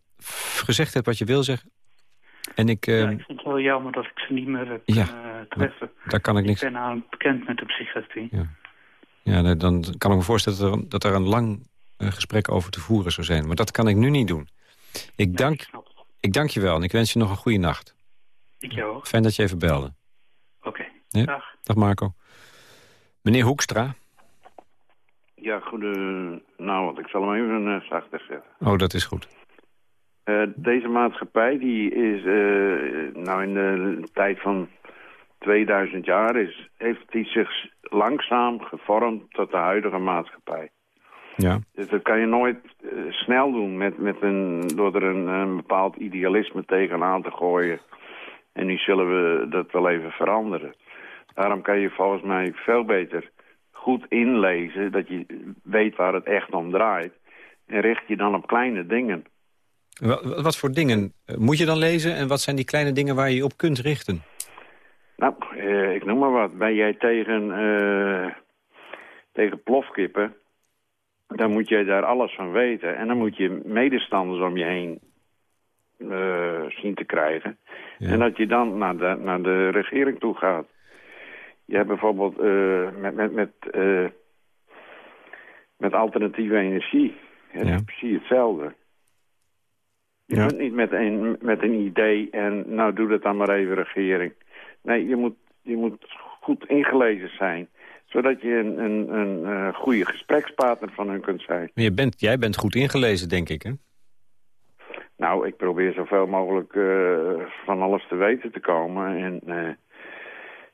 C: gezegd hebt wat je wil zeggen. En ik,
G: ja,
C: ehm,
G: ik vind het wel jammer dat ik ze niet meer heb
C: Ja.
G: kunnen treffen.
C: daar kan ik
G: Ik
C: niks...
G: ben namelijk bekend met de psychiatrie.
C: Ja, dan- dan kan ik me voorstellen dat er, dat er een lang eh, gesprek over te voeren zou zijn. Maar dat kan ik nu niet doen. Ik
G: Nee,
C: dank,
G: ik
C: ik dank je wel en ik wens je nog een goede nacht.
G: Ik jou ook.
C: Fijn dat je even belde.
G: Oké.
C: Ja.
G: Dag.
C: Dag Marco. Meneer Hoekstra.
H: Ja, goede... Nou, want ik zal hem even uh, zachter zetten.
C: Oh, dat is goed.
H: Eh, deze maatschappij die is eh, nou in de tijd van 2000 jaar is, heeft die zich langzaam gevormd tot de huidige maatschappij.
C: Ja.
H: Dus dat kan je nooit eh, snel doen met, met een, door er een, een bepaald idealisme tegenaan te gooien. En nu zullen we dat wel even veranderen. Daarom kan je volgens mij veel beter goed inlezen, dat je weet waar het echt om draait. En richt je dan op kleine dingen.
C: Wa- Wat voor dingen eh, moet je dan lezen en wat zijn die kleine dingen waar je je op kunt richten?
H: Nou, eh, ik noem maar wat. Ben jij tegen, eh, tegen plofkippen, dan moet jij daar alles van weten. En dan moet je medestanders om je heen eh, zien te krijgen.
C: Ja.
H: En dat je dan naar de, naar de regering toe gaat. Je hebt bijvoorbeeld eh, met, met, met, eh, met alternatieve energie.
C: Ja.
H: precies hetzelfde. Je
C: Ja.
H: kunt niet met een, met een idee en nou doe dat dan maar even regering. Nee, je moet, je moet goed ingelezen zijn. Zodat je een, een, een eh, goede gesprekspartner van hun kunt zijn.
C: Maar Je bent, jij bent goed ingelezen, denk ik, hè?
H: Nou, ik probeer zoveel mogelijk eh, van alles te weten te komen. En eh,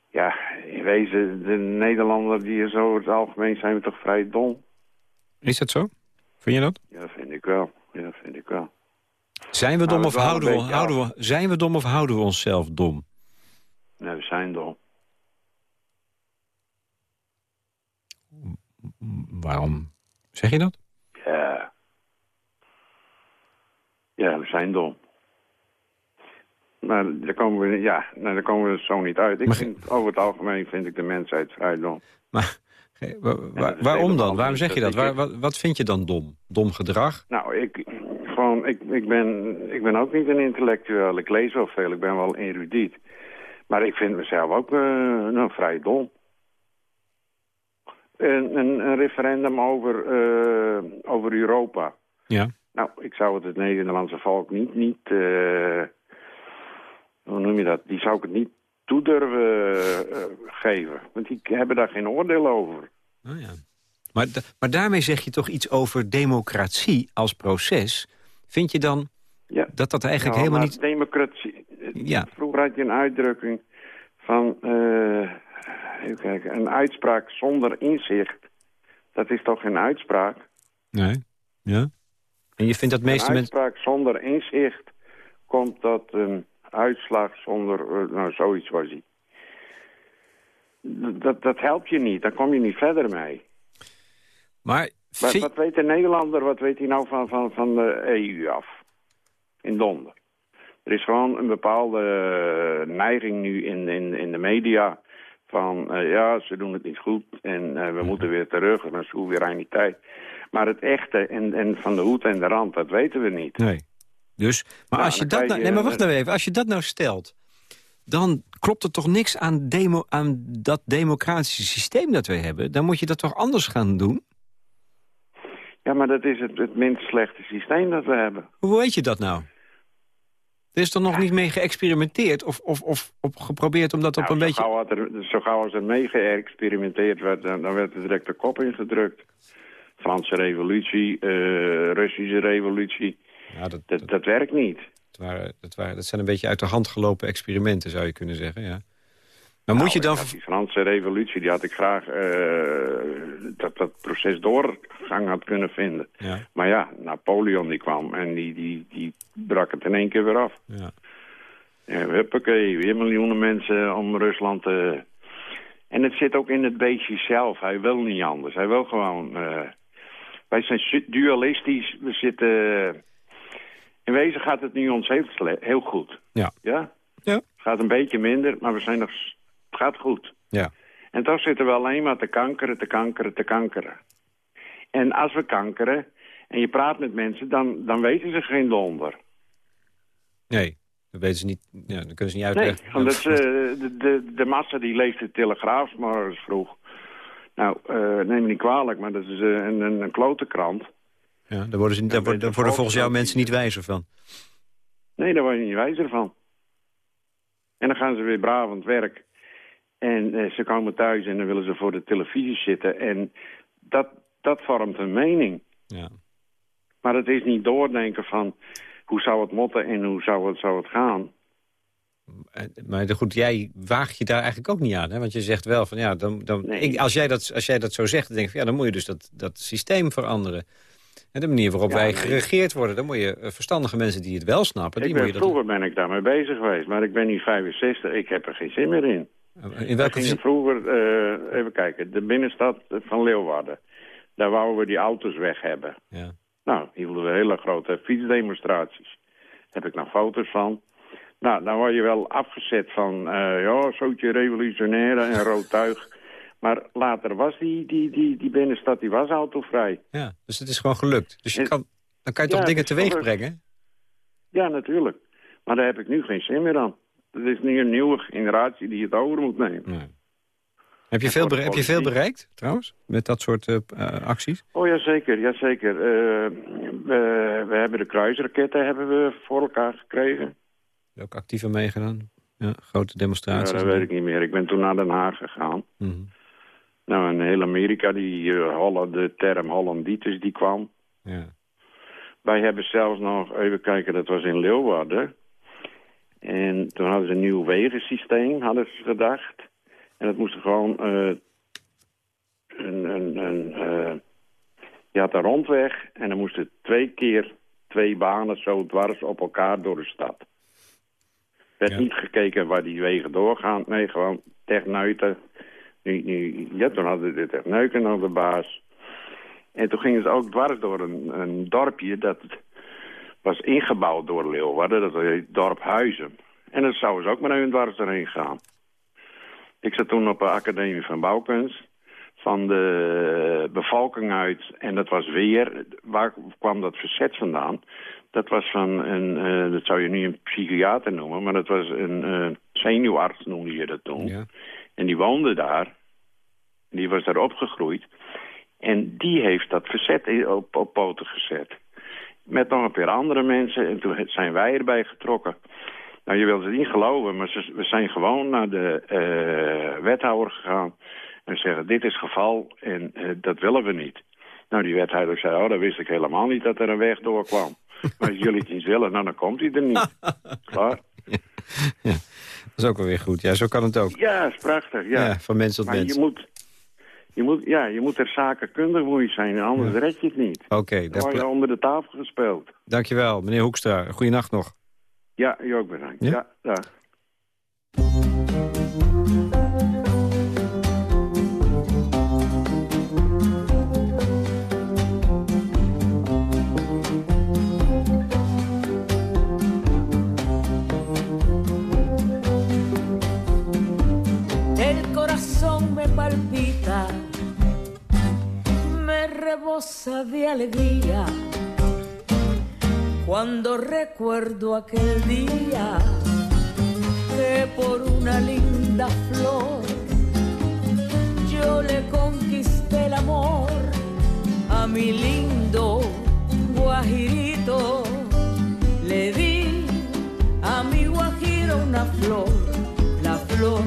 H: ja, in wezen, de Nederlander die is over het algemeen zijn we toch vrij dom.
C: Is dat zo? Vind je dat?
H: Ja, dat vind ik wel. Ja, dat vind ik wel.
C: Zijn we
H: Nou,
C: dom
H: we
C: of houden we, houden we, zijn we dom of houden we onszelf dom?
H: Nee, we zijn dom.
C: Waarom zeg je dat?
H: Ja. Ja, we zijn dom. Maar daar komen we, ja, nou, daar komen we zo niet uit. Ik
C: Maar-
H: vind, over het algemeen vind ik de mensheid vrij dom.
C: Maar waarom dan? Waarom zeg je
H: dat
C: Waar, wat vind je dan dom? Dom gedrag?
H: Nou, ik, gewoon, ik, ik, ben, ik ben ook niet een intellectueel. Ik lees wel veel, ik ben wel erudiet. Maar ik vind mezelf ook nou, vrij dom. Een, een, een referendum over, eh, over Europa.
C: Ja.
H: Nou, ik zou het het Nederlandse volk niet, niet eh, hoe noem je dat? Die zou ik het niet toedurven geven. Want die hebben daar geen oordeel over.
C: Oh ja. maar, maar daarmee zeg je toch iets over democratie als proces. Vind je dan
H: Ja.
C: dat dat eigenlijk
H: Ja,
C: helemaal
H: maar
C: niet...
H: democratie...
C: Ja.
H: Vroeger had je een uitdrukking van... eh, even kijken, een uitspraak zonder inzicht. Dat is toch geen uitspraak?
C: Nee. Ja. En je vindt dat meeste
H: een
C: mensen...
H: uitspraak zonder inzicht komt tot een uitslag zonder... eh, nou, zoiets was hij. Dat, dat helpt je niet, daar kom je niet verder mee.
C: Maar
H: Wat, weet de Nederlander, wat weet hij nou van, van, van de EU af? In Londen. Er is gewoon een bepaalde eh, neiging nu in, in, in de media van... eh, ja, ze doen het niet goed en eh, we moeten weer terug naar soevereiniteit. Maar het echte en, en van de hoed en de rand, dat weten we niet.
C: Nee. Dus, maar
H: Nou,
C: als je dat nou... Nee, maar wacht nou even. Als je dat nou stelt... dan klopt er toch niks aan, demo, aan dat democratische systeem dat wij hebben? Dan moet je dat toch anders gaan doen?
H: Ja, maar dat is het, het minst slechte systeem dat we hebben.
C: Hoe weet je dat nou? Er is er nog niet mee geëxperimenteerd of, of, of, of geprobeerd om dat op
H: Nou,
C: een
H: zo,
C: beetje...
H: gauw er, zo gauw als er mee geëxperimenteerd werd, dan, dan werd er direct de kop ingedrukt. Franse revolutie, eh, Russische revolutie.
C: Ja, dat,
H: Dat, dat werkt niet.
C: dat, waren, dat, waren, dat zijn een beetje uit de hand gelopen experimenten, zou je kunnen zeggen. Ja. Maar moet je
H: Nou,
C: dan...
H: ik had Die Franse revolutie, die had ik graag eh, dat dat proces doorgang had kunnen vinden.
C: Ja,
H: Maar ja, Napoleon die kwam en die, die, die brak het in één keer weer af.
C: ja.
H: Ja, huppakee, weer miljoenen mensen om Rusland te... En het zit ook in het beestje zelf. Hij wil niet anders. Hij wil gewoon... eh, wij zijn dualistisch. We zitten... In wezen gaat het nu ons heel, heel goed.
C: Ja.
H: Ja?
C: Ja.
H: Het gaat een beetje minder, maar we zijn nog... gaat goed.
C: Ja.
H: En toch zitten we alleen maar te kankeren, te kankeren, te kankeren. En als we kankeren en je praat met mensen, dan, dan weten ze geen donder.
C: Nee, dat weten ze niet. Ja, dan kunnen ze niet
H: Nee,
C: uitleggen.
H: omdat eh, de, de, de massa die leest de Telegraaf morgens vroeg. Nou, eh, neem me niet kwalijk, maar dat is eh, een, een, een klote krant.
C: Ja, daar worden, ze, niet- daar worden, daar worden
H: de
C: volgens jou mensen niet wijzer van.
H: Nee, daar word je niet wijzer van. En dan gaan ze weer braaf aan het werk. En eh, ze komen thuis en dan willen ze voor de televisie zitten. En dat, dat vormt een mening.
C: Ja.
H: Maar het is niet doordenken van hoe zou het motten en hoe zou het, zou het gaan.
C: Eh, Maar goed, jij waagt je daar eigenlijk ook niet aan. Hè? Want je zegt wel van ja, dan, dan,
H: Nee.
C: ik, als, jij dat, als jij dat zo zegt, dan denk ik van ja, dan moet je dus dat, dat systeem veranderen. En de manier waarop
H: Ja,
C: wij geregeerd worden, dan moet je eh, verstandige mensen die het wel snappen, die
H: Ik
C: moet
H: ben,
C: je dat.
H: vroeger ben ik daarmee bezig geweest, maar ik ben nu 65. Ik heb er geen zin meer in.
C: In
H: We
C: welke
H: gingen
C: zin?
H: vroeger, eh, even kijken, de binnenstad van Leeuwarden. Daar wouden we die auto's weg hebben.
C: Ja.
H: Nou, hielden we hele grote fietsdemonstraties. Heb ik nog foto's van. Nou, dan word je wel afgezet van, eh ja, zootje revolutionaire en rood tuig. Maar later was die, die, die, die binnenstad, die was autovrij.
C: ja, dus het is gewoon gelukt. Dus je
H: En-
C: kan, dan kan je
H: Ja,
C: toch dingen teweeg
H: gelukt.
C: brengen?
H: Ja, natuurlijk. Maar daar heb ik nu geen zin meer aan. Het is nu een nieuwe generatie die het over moet nemen.
C: Nee. Heb, je veel heb je veel bereikt, trouwens, met dat soort eh, eh, acties?
H: Oh, jazeker, jazeker. Eh we, we hebben de kruisraketten hebben we voor elkaar gekregen.
C: Ook actief aan meegedaan? Ja, grote
H: Ja,
C: demonstraties.
H: dat weet ik niet meer. Ik ben toen naar Den Haag gegaan.
C: Mhm.
H: Nou, in heel Amerika, die Holland, de term Hollanditis, die kwam.
C: Ja.
H: Wij hebben zelfs nog, even kijken, dat was in Leeuwarden. En toen hadden ze een nieuw wegensysteem, hadden ze gedacht. En dat moest gewoon eh, een... een, een eh, je had een rondweg en dan moesten twee keer twee banen zo dwars op elkaar door de stad. Er werd
C: Ja.
H: niet gekeken waar die wegen doorgaan. Nee, gewoon techneuten. Nu, nu, ja, toen hadden de techneuten nog de baas. En toen gingen ze ook dwars door een, een dorpje dat was ingebouwd door Leeuwarden. Dat heet dorp Huizen. En dan zouden ze ook maar even dwars erheen gaan. Ik zat toen op de Academie van Bouwkunst van de bevolking uit. En dat was weer, waar kwam dat verzet vandaan? Dat was van een, eh, dat zou je nu een psychiater noemen, maar dat was een eh, zenuwarts noemde je dat toen.
C: Ja.
H: En die woonde daar. Die was daar opgegroeid. En die heeft dat verzet op poten gezet. Met nog een paar andere mensen. En toen zijn wij erbij getrokken. Nou, je wilt het niet geloven, maar ze- we zijn gewoon naar de eh, wethouder gegaan. En zeggen, dit is geval en eh, dat willen we niet. Nou, die wethouder zei, oh, dat wist ik helemaal niet dat er een weg doorkwam. maar als jullie het niet willen, nou, dan komt hij er niet. Klaar?
C: Dat is ook wel weer goed. Ja, zo kan het ook.
H: Ja, is prachtig,
C: Ja,
H: ja.
C: van mens tot
H: Maar
C: mens.
H: je moet, je, moet, ja, je moet er zakenkundig moet je zijn, anders red je het niet.
C: Oké,
H: Dan
C: daar
H: word je onder de tafel gespeeld.
C: dankjewel. Meneer Hoekstra, goeienacht nog.
H: Ja, je ook bedankt.
C: Ja?
H: Ja, dag.
I: El corazón me palpita, rebosa de alegría cuando recuerdo aquel día que por una linda flor yo le conquisté el amor a mi lindo guajirito. Le di a mi guajiro una flor, la flor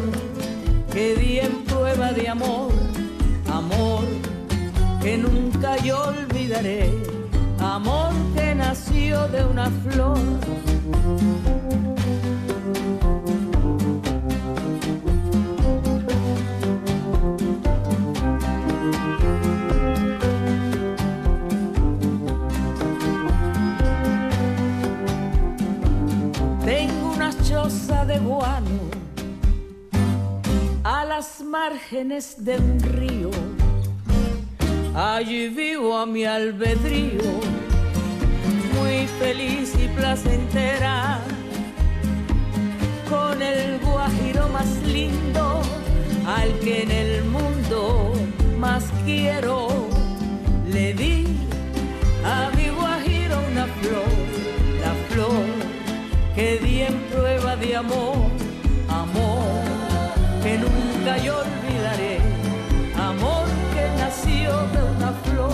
I: que di en prueba de amor, amor que nunca nunca yo olvidaré, amor que nació de una flor. Tengo una choza de guano a las márgenes de un río Allí vivo a mi albedrío, muy feliz y placentera, con el guajiro más lindo, al que en el mundo más quiero. Le di a mi guajiro una flor, la flor que di en prueba de amor, amor que nunca yo de una flor.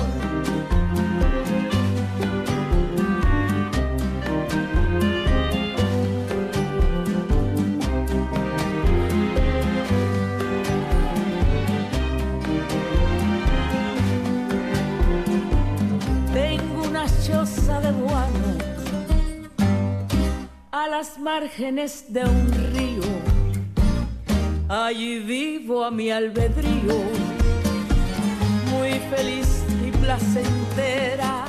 I: Tengo una choza de guano a las márgenes de un río. Allí vivo a mi albedrío, muy feliz y placentera,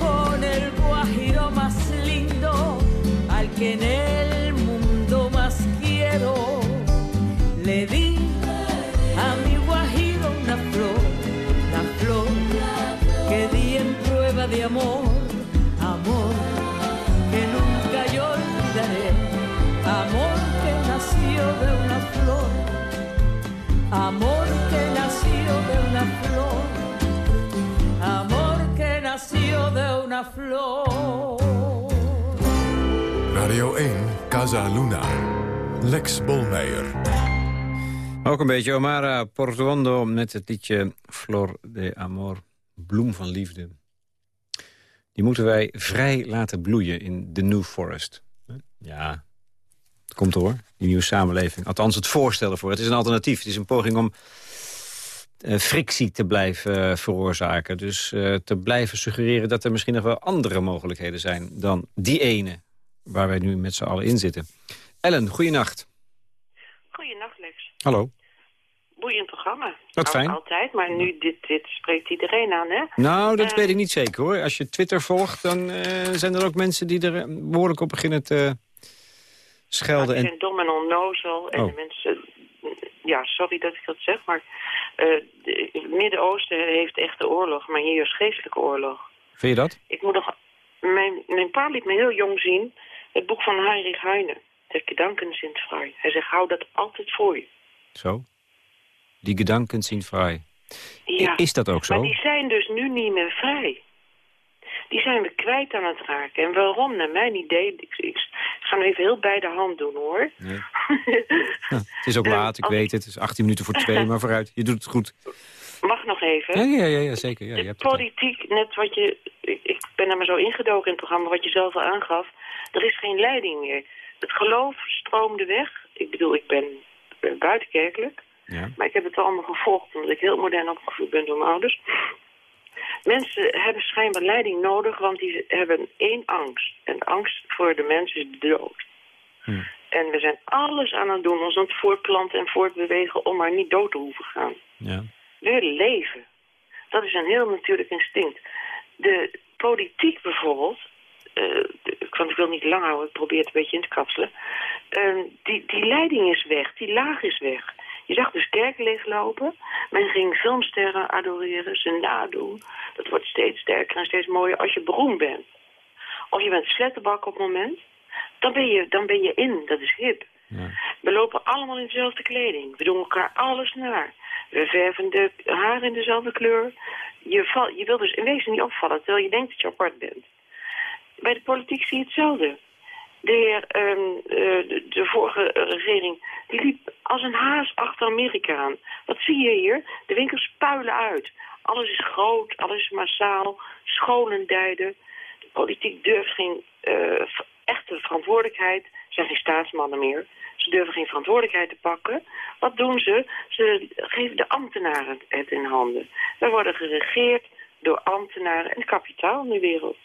I: con el guajiro más lindo, al que en el mundo más quiero. Le di a mi guajiro una flor, la flor que di en prueba de amor, amor que nunca yo olvidaré, amor que nació de una flor, amor una flor.
B: Radio 1, Casa Luna. Lex Bolmeijer.
C: Ook een beetje Omara Portuondo met het liedje Flor de Amor, bloem van liefde. Die moeten wij vrij laten bloeien in de New Forest. Ja, het komt hoor, die nieuwe samenleving. Althans het voorstel ervoor. Het is een alternatief. Het is een poging om frictie te blijven eh, veroorzaken. Dus eh, te blijven suggereren dat er misschien nog wel andere mogelijkheden zijn... dan die ene waar wij nu met z'n allen in zitten. Ellen, goeienacht.
J: Goeienacht, Lex.
C: Hallo.
J: Boeiend programma.
C: Wat
J: Al-
C: fijn.
J: Altijd, maar nu dit, dit spreekt iedereen aan, hè?
C: Nou, dat
J: Eh,
C: weet ik niet zeker hoor. Als je Twitter volgt, dan eh, zijn er ook mensen die er eh, behoorlijk op beginnen te schelden. En...
J: zijn dom en onnozel. En
C: Oh.
J: de mensen... Ja, sorry dat ik dat zeg, maar... eh, het Midden-Oosten heeft echt de oorlog, maar hier is geestelijke oorlog.
C: Vind je dat?
J: Ik moet nog... Mijn, mijn pa liet me heel jong zien het boek van Heinrich Heine. De Gedanken sind frei. Hij zegt, hou dat altijd voor je.
C: Zo. Die gedanken zien vrij.
J: Ja.
C: Is dat ook zo?
J: Maar die zijn dus nu niet meer vrij. Die zijn we kwijt aan het raken. En waarom? Naar mijn idee, ik, ik ga nu even heel bij de hand doen hoor.
C: Nee. Het is ook
J: Eh,
C: laat, ik
J: als-
C: weet het. Het is 18 minuten voor twee, maar vooruit. Je doet het goed.
J: Mag nog even.
C: Ja, ja, ja, ja zeker. Ja,
J: de politiek, net wat je... Ik, ik ben er maar zo ingedoken in het programma, wat je zelf al aangaf. Er is geen leiding meer. Het geloof stroomde weg. Ik bedoel, ik ben, ben buitenkerkelijk.
C: Ja.
J: Maar ik heb het allemaal gevolgd omdat ik heel modern opgevoed ben door mijn ouders. Mensen hebben schijnbaar leiding nodig, want die hebben één angst. En angst voor de mens is de dood.
C: Hm.
J: En we zijn alles aan het doen, ons aan het voortplanten en voortbewegen om maar niet dood te hoeven gaan.
C: Ja.
J: We willen leven. Dat is een heel natuurlijk instinct. De politiek bijvoorbeeld, eh, want ik wil niet lang houden, ik probeer het een beetje in te kapselen. Eh, die, die leiding is weg, die laag is weg. Je zag dus kerken leeglopen. Men ging filmsterren adoreren, ze nadoen. Dat wordt steeds sterker en steeds mooier als je beroemd bent. Of je bent slettenbak op het moment. Dan ben je, dan ben je in, dat is hip.
C: Ja.
J: We lopen allemaal in dezelfde kleding. We doen elkaar alles naar. We verven de haar in dezelfde kleur. Je, val, je wil dus in wezen niet opvallen, terwijl je denkt dat je apart bent. Bij de politiek zie je hetzelfde. De, eh, de, de vorige regering die liep als een haas achter Amerika aan. Wat zie je hier? De winkels puilen uit. Alles is groot, alles is massaal. Scholen dijden. De politiek durft geen eh, echte verantwoordelijkheid. Er zijn geen staatsmannen meer. Ze durven geen verantwoordelijkheid te pakken. Wat doen ze? Ze geven de ambtenaren het in handen. We worden geregeerd door ambtenaren en kapitaal in de wereld.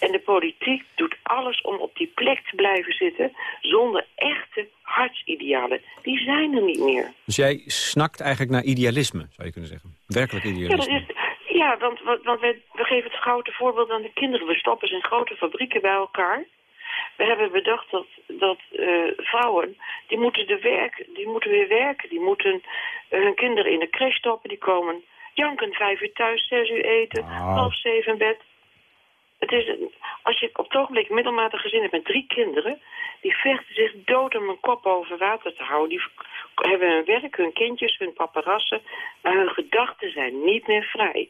J: En de politiek doet alles om op die plek te blijven zitten zonder echte hartsidealen. Die zijn er niet meer.
C: Dus jij snakt eigenlijk naar idealisme, zou je kunnen zeggen. Werkelijk
J: Ja,
C: idealisme.
J: is, ja want, want we, we geven het grote voorbeeld aan de kinderen. We stoppen ze in grote fabrieken bij elkaar. We hebben bedacht dat, dat eh, vrouwen, die moeten, de werk, die moeten weer werken. Die moeten eh, hun kinderen in de crash stoppen. Die komen jankend vijf uur thuis, zes uur eten, half zeven in bed. Het is, als je op het ogenblik middelmatig gezin hebt met drie kinderen... die vechten zich dood om hun kop over water te houden. Die hebben hun werk, hun kindjes, hun paparassen... maar hun gedachten zijn niet meer vrij.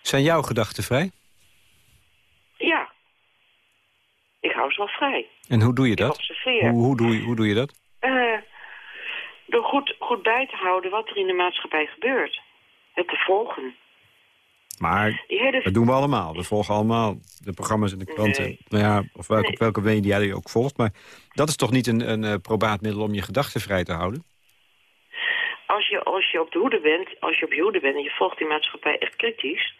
C: Zijn jouw gedachten vrij?
J: Ja, ik hou ze wel vrij.
C: En hoe doe je dat? Hoe, hoe, doe, je, hoe doe je dat?
J: Eh, door goed, goed bij te houden wat er in de maatschappij gebeurt. Het te volgen.
C: Maar dat doen we allemaal. We volgen allemaal de programma's in de kranten.
J: Nee.
C: Nou ja, of welke,
J: Nee.
C: welke media je ook volgt. Maar dat is toch niet een, een eh, probaat middel om je gedachten vrij te houden?
J: Als je, als je op de hoede bent, als je op je hoede bent en je volgt die maatschappij echt kritisch,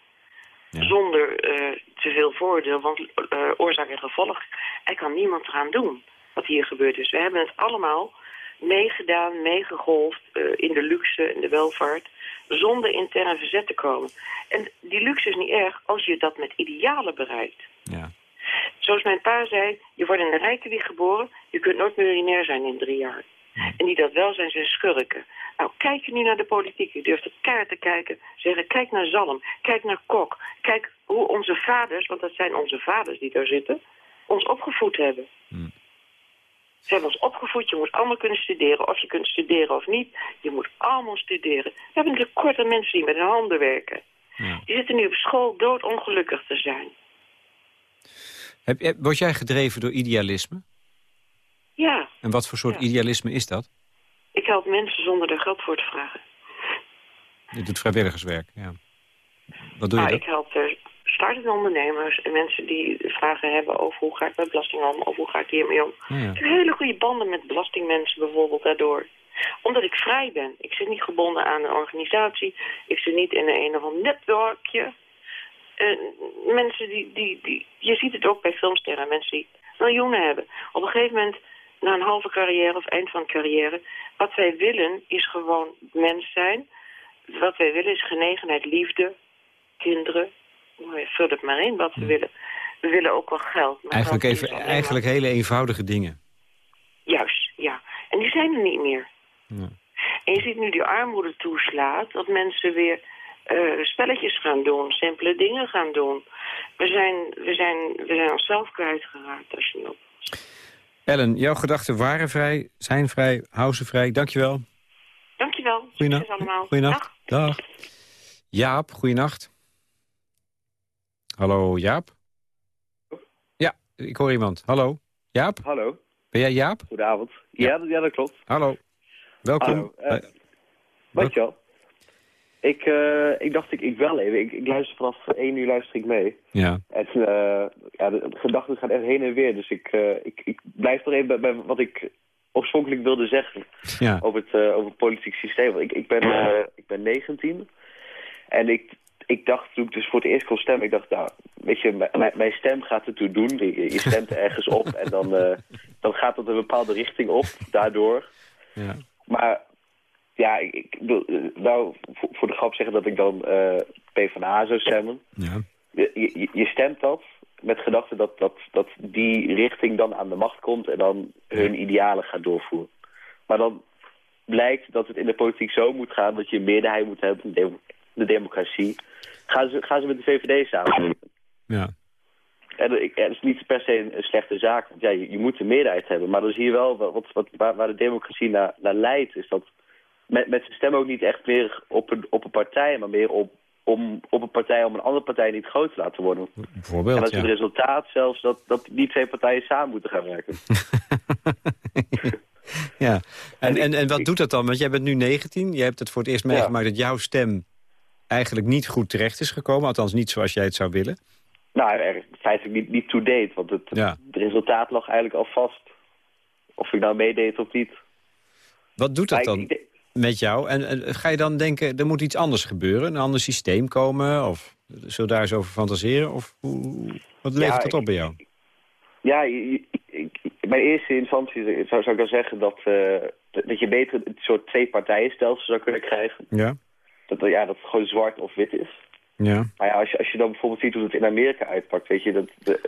C: Ja.
J: zonder eh, te veel voordeel, want eh, oorzaak en gevolg, er kan niemand eraan doen wat hier gebeurd is. We hebben het allemaal meegedaan, meegegolfd in de luxe en de welvaart, zonder intern verzet te komen. En die luxe is niet erg als je dat met idealen bereikt.
C: Ja.
J: Zoals mijn pa zei, je wordt in een rijke wieg geboren, je kunt nooit miljonair zijn in drie jaar. En die dat wel zijn, zijn schurken. Nou, kijk je nu naar de politiek. Je durft op kaart te kijken. Zeggen, kijk naar Zalm. Kijk naar Kok. Kijk hoe onze vaders, want dat zijn onze vaders die daar zitten, ons opgevoed hebben. Ze hebben ons opgevoed. Je moet allemaal kunnen studeren. Of je kunt studeren of niet. Je moet allemaal studeren. We hebben een tekort aan mensen die met hun handen werken.
C: Ja.
J: Die zitten nu op school doodongelukkig te zijn.
C: Heb, heb- word jij gedreven door idealisme?
J: Ja,
C: En wat voor soort
J: Ja.
C: idealisme is dat?
J: ik help mensen zonder er geld voor te vragen.
C: Je doet vrijwilligerswerk, ja. Wat doe je dat?
J: ik help eh, startende ondernemers en mensen die vragen hebben over hoe ga ik met belasting om, of hoe ga ik hiermee om.
C: Ja.
J: Ik heb hele goede banden met belastingmensen bijvoorbeeld daardoor. Omdat ik vrij ben. Ik zit niet gebonden aan een organisatie. Ik zit niet in een, een of ander netwerkje. En mensen die, die, die... Je ziet het ook bij filmsterren. Mensen die miljoenen hebben. Op een gegeven moment, na een halve carrière of eind van carrière... Wat wij willen is gewoon mens zijn. Wat wij willen is genegenheid, liefde, kinderen. Vul het maar in wat we willen. We willen ook wel geld. maar
C: Eigenlijk, even, eigenlijk hele eenvoudige dingen.
J: Juist, ja. En die zijn er niet meer.
C: Ja.
J: En je ziet nu die armoede toeslaat, dat mensen weer eh, spelletjes gaan doen, simpele dingen gaan doen. We zijn, we zijn, we zijn onszelf kwijtgeraakt als je nog.
C: Ellen, jouw gedachten waren vrij, zijn vrij, hou ze vrij. Dankjewel.
J: Dankjewel. Allemaal.
C: Goeienacht.
J: Dag.
C: Dag. Jaap, goeienacht. Hallo, Jaap? Ja, ik hoor iemand. Hallo, Jaap?
K: Hallo,
C: Ben jij Jaap?
K: goedenavond. Ja, dat- ja dat klopt.
C: Hallo. Welkom.
K: Hallo, eh, Weet je? Ik, eh, ik dacht, ik, ik wel even. Ik, ik luister vanaf één uur luister ik mee.
C: ja,
K: En eh, ja, de, de gedachten gaan echt heen en weer. Dus ik, ik, ik blijf nog even bij, bij wat ik oorspronkelijk wilde zeggen
C: ja.
K: over het, over het politiek systeem. Want ik, ik, ben, ik ben 19 en ik, ik dacht toen ik dus voor het eerst kon stemmen, ik dacht, nou, weet je, mijn- stem gaat ertoe doen. Je, je stemt ergens op en dan, eh, dan gaat dat een bepaalde richting op, daardoor.
C: ja.
K: Maar ja, ik, ik wil eh, nou voor, voor de grap zeggen dat ik dan eh PvdA zou stemmen.
C: ja.
K: Je, je, je stemt dat met gedachte dat, dat, dat die richting dan aan de macht komt en dan hun idealen gaat doorvoeren. Maar dan blijkt dat het in de politiek zo moet gaan dat je een meerderheid moet hebben, de democratie. Gaan ze, gaan ze met de VVD samen?
C: ja.
K: En ik- het is niet per se een, slechte zaak. Want ja, je, je moet een meerderheid hebben. Maar dan zie je wel wat, wat, waar, waar de democratie naar, naar leidt. Is dat met, met ze stemmen ook niet echt meer op een, op een partij. Maar meer op, om, op een partij om een andere partij niet groot te laten worden. En dat
C: Bijvoorbeeld,
K: is het
C: ja.
K: resultaat zelfs dat, dat die twee partijen samen moeten gaan werken.
C: ja. En,
K: En
C: en, wat doet dat dan? Want jij bent nu 19. Je hebt het voor het eerst
K: Ja.
C: meegemaakt dat jouw stem eigenlijk niet goed terecht is gekomen. Althans niet zoals jij het zou willen.
K: Nou, er, feitelijk niet, niet to-date. Want het,
C: Ja.
K: het resultaat lag eigenlijk al vast. Of ik nou meedeed of niet.
C: Wat doet dat dan met jou? En, en ga je dan denken, er moet iets anders gebeuren? Een ander systeem komen? Of zullen daar eens over fantaseren? Of hoe, wat levert
K: Ja,
C: dat op bij jou?
K: Ja, ik- ik- mijn eerste instantie zou, zou ik dan zeggen dat, eh, dat je beter een soort twee-partijenstelsel zou kunnen krijgen.
C: Ja?
K: Dat, ja, dat het gewoon zwart of wit is.
C: Ja.
K: Maar ja, als je, als je dan bijvoorbeeld ziet hoe het in Amerika uitpakt, weet je, dat de,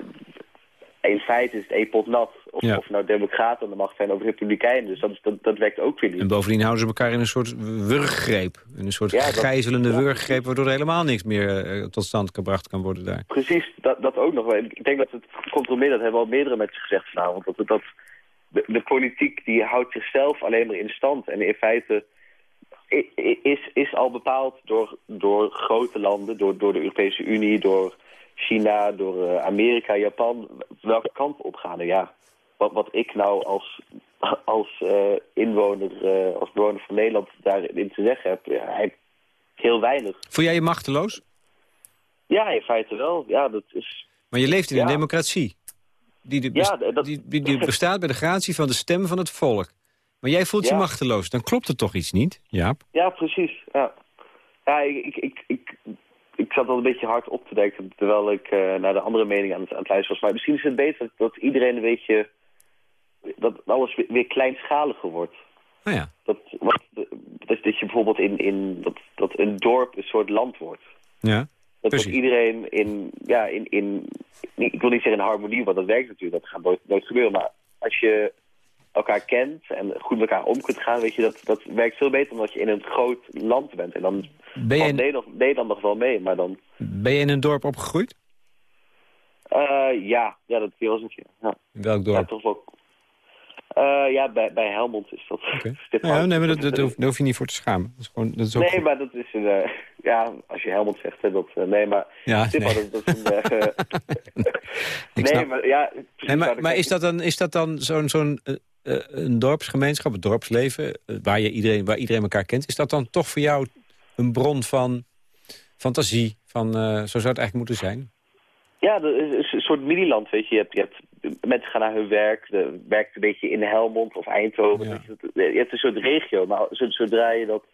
K: in feite is het één pot nat. Of,
C: Ja.
K: of nou democraten aan de macht zijn of republikeinen. Dus dat, dat, dat werkt ook weer niet.
C: En bovendien houden ze elkaar in een soort wurggreep. In een soort
K: Ja, dat-
C: gijzelende wurggreep... waardoor er helemaal niks meer eh, tot stand gebracht kan worden daar.
K: Precies, dat, dat ook nog wel. Ik denk dat het komt dat hebben al meerdere mensen gezegd vanavond. Dat, dat de, de politiek die houdt zichzelf alleen maar in stand. En in feite is, is al bepaald door, door grote landen, door, door de Europese Unie, door China, door eh, Amerika, Japan, welke kant we opgaan. Nou ja, wat, wat ik nou als, als eh, inwoner, eh, als bewoner van Nederland daarin te zeggen heb, ja, heel weinig.
C: Voel jij je machteloos?
K: Ja, in feite wel. Ja, dat is...
C: Maar je leeft in
K: Ja.
C: een democratie. Die, de,
K: Ja, dat-
C: die, die, die bestaat bij de gratie van de stem van het volk. Maar jij voelt je machteloos. Dan klopt er toch iets niet, Jaap?
K: Ja, precies. Ja, ja ik, ik, ik, ik, ik zat al een beetje hard op te denken... terwijl ik eh, naar de andere meningen aan het, aan het luisteren was. Maar misschien is het beter dat, iedereen een beetje... dat alles weer, weer kleinschaliger wordt.
C: Nou ja.
K: Dat, wat, dat, dat je bijvoorbeeld in... in dat, dat een dorp een soort land wordt.
C: Ja,
K: Dat, dat iedereen in, ja, in, in, ik wil niet zeggen in harmonie, want dat werkt natuurlijk, dat gaat nooit, nooit gebeuren. Maar als je elkaar kent en goed met elkaar om kunt gaan, weet je, dat, dat werkt veel beter dan dat je in een groot land bent. En dan
C: Ben je, in,
K: Nederland, Nederland nog wel mee, maar dan,
C: ben je in een dorp opgegroeid?
K: eh, ja, ja, dat was het, ja. ja.
C: In welk
K: Ja,
C: dorp?
K: toch wel. Eh, ja, bij, bij Helmond is dat.
C: Oké.
K: Dit
C: Nou ja, nee, maar dat, dat, hoef, daar hoef je niet voor te schamen. Dat is gewoon, dat is ook
K: Nee,
C: goed.
K: maar dat is een... eh, ja, als je Helmond zegt, hè, dat... nee, maar...
C: Ja, nee.
K: was- dat is een...
C: Ik
K: nee, maar ja... precies,
C: Nee, maar, maar is dat dan, is dat dan zo'n zo'n een dorpsgemeenschap, een dorpsleven... eh, waar, je iedereen, waar iedereen elkaar kent... is dat dan toch voor jou een bron van fantasie? Van, eh, zo zou het eigenlijk moeten zijn?
K: Ja, dat is een soort miniland, weet je. Je hebt, je hebt mensen gaan naar hun werk, de, werkt een beetje in Helmond of Eindhoven.
C: Ja.
K: weet je. Hebt een soort regio, maar zo- zodra je dat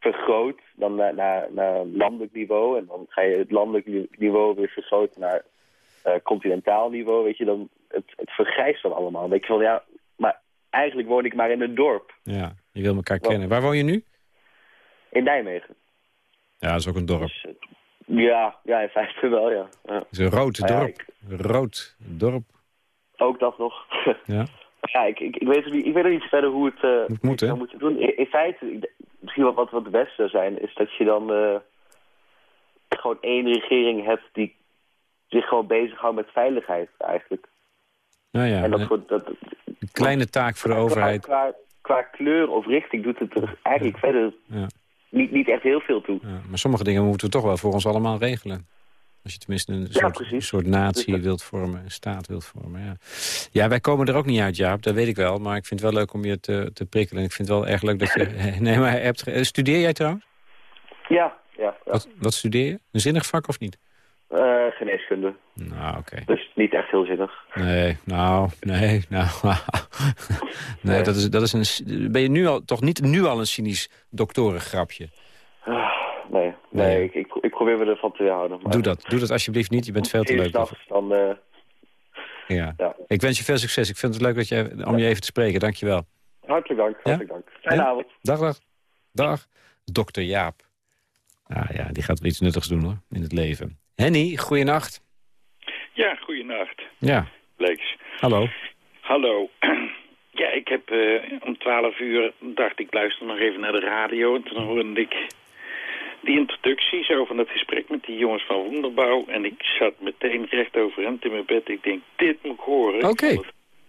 K: vergroot, dan naar, naar, naar landelijk niveau. En dan ga je het landelijk ni- niveau weer vergroten naar eh, continentaal niveau, weet je. Dan, het, het vergrijst dan allemaal. Denk je van, ja, eigenlijk woon ik maar in een dorp
C: Ja, je wil elkaar kennen. Waar woon je nu?
K: in Nijmegen.
C: Ja, dat is ook een dorp.
K: Dus, eh, ja, ja, in feite wel, ja. ja.
C: Het is een rood
K: ja,
C: dorp. Rood dorp.
K: Ook dat nog.
C: Ja.
K: Ja, ik, ik, ik, weet, niet, ik weet ook niet verder hoe het, eh,
C: Moet
K: zou moeten doen. In, in feite, misschien wat, wat, wat het beste zou zijn, is dat je dan eh, gewoon één regering hebt die zich gewoon bezighoudt met veiligheid eigenlijk.
C: Nou ja,
K: en dat
C: een
K: voor,
C: kleine taak voor de
K: qua-
C: overheid.
K: Qua, qua kleur of richting doet het er eigenlijk verder
C: Ja.
K: niet, niet echt heel veel toe.
C: Ja, maar sommige dingen moeten we toch wel voor ons allemaal regelen. Als je tenminste een soort, een soort natie
K: Dus
C: wilt vormen, een staat wilt vormen. Ja. ja, wij komen er ook niet uit, Jaap, dat weet ik wel. Maar ik vind het wel leuk om je te, te prikkelen. Ik vind het wel erg leuk dat je... Nee, maar hebt, studeer jij trouwens?
K: Ja, ja. ja.
C: Wat, wat studeer je? Een zinnig vak of niet?
K: Eh, geneeskunde.
C: Nou, oké.
K: Dus niet echt heel zinnig.
C: Nee, nou, nee, nou. nee, dat is, dat is een... Ben je nu al, toch niet nu al een cynisch doktorengrapje?
K: Ah, nee, nee,
C: Nee.
K: Ik, ik, ik probeer me ervan te weerhouden. Maar
C: Doe dat, doe dat alsjeblieft niet. Je bent veel te leuk.
K: nachts, dan... eh,
C: Ja.
K: ja.
C: Ik wens je veel succes. Ik vind het leuk dat je, om je even te spreken. Dank je wel.
K: Hartelijk dank, hartelijk dank. Fijne
C: Ja?
K: avond.
C: Dag, dag. Dag. Dokter Jaap. Ah ja, die gaat wel iets nuttigs doen hoor, in het leven. Henny, goeienacht.
L: Ja, goeienacht,
C: Ja,
L: Leeks.
C: hallo.
L: Hallo. Ja, ik heb eh, om twaalf uur dacht ik luister nog even naar de radio. En toen hoorde ik die introductie zo van het gesprek met die jongens van Wonderbouw. En ik zat meteen recht overeind in mijn bed. Ik denk, dit moet ik horen.
C: Oké.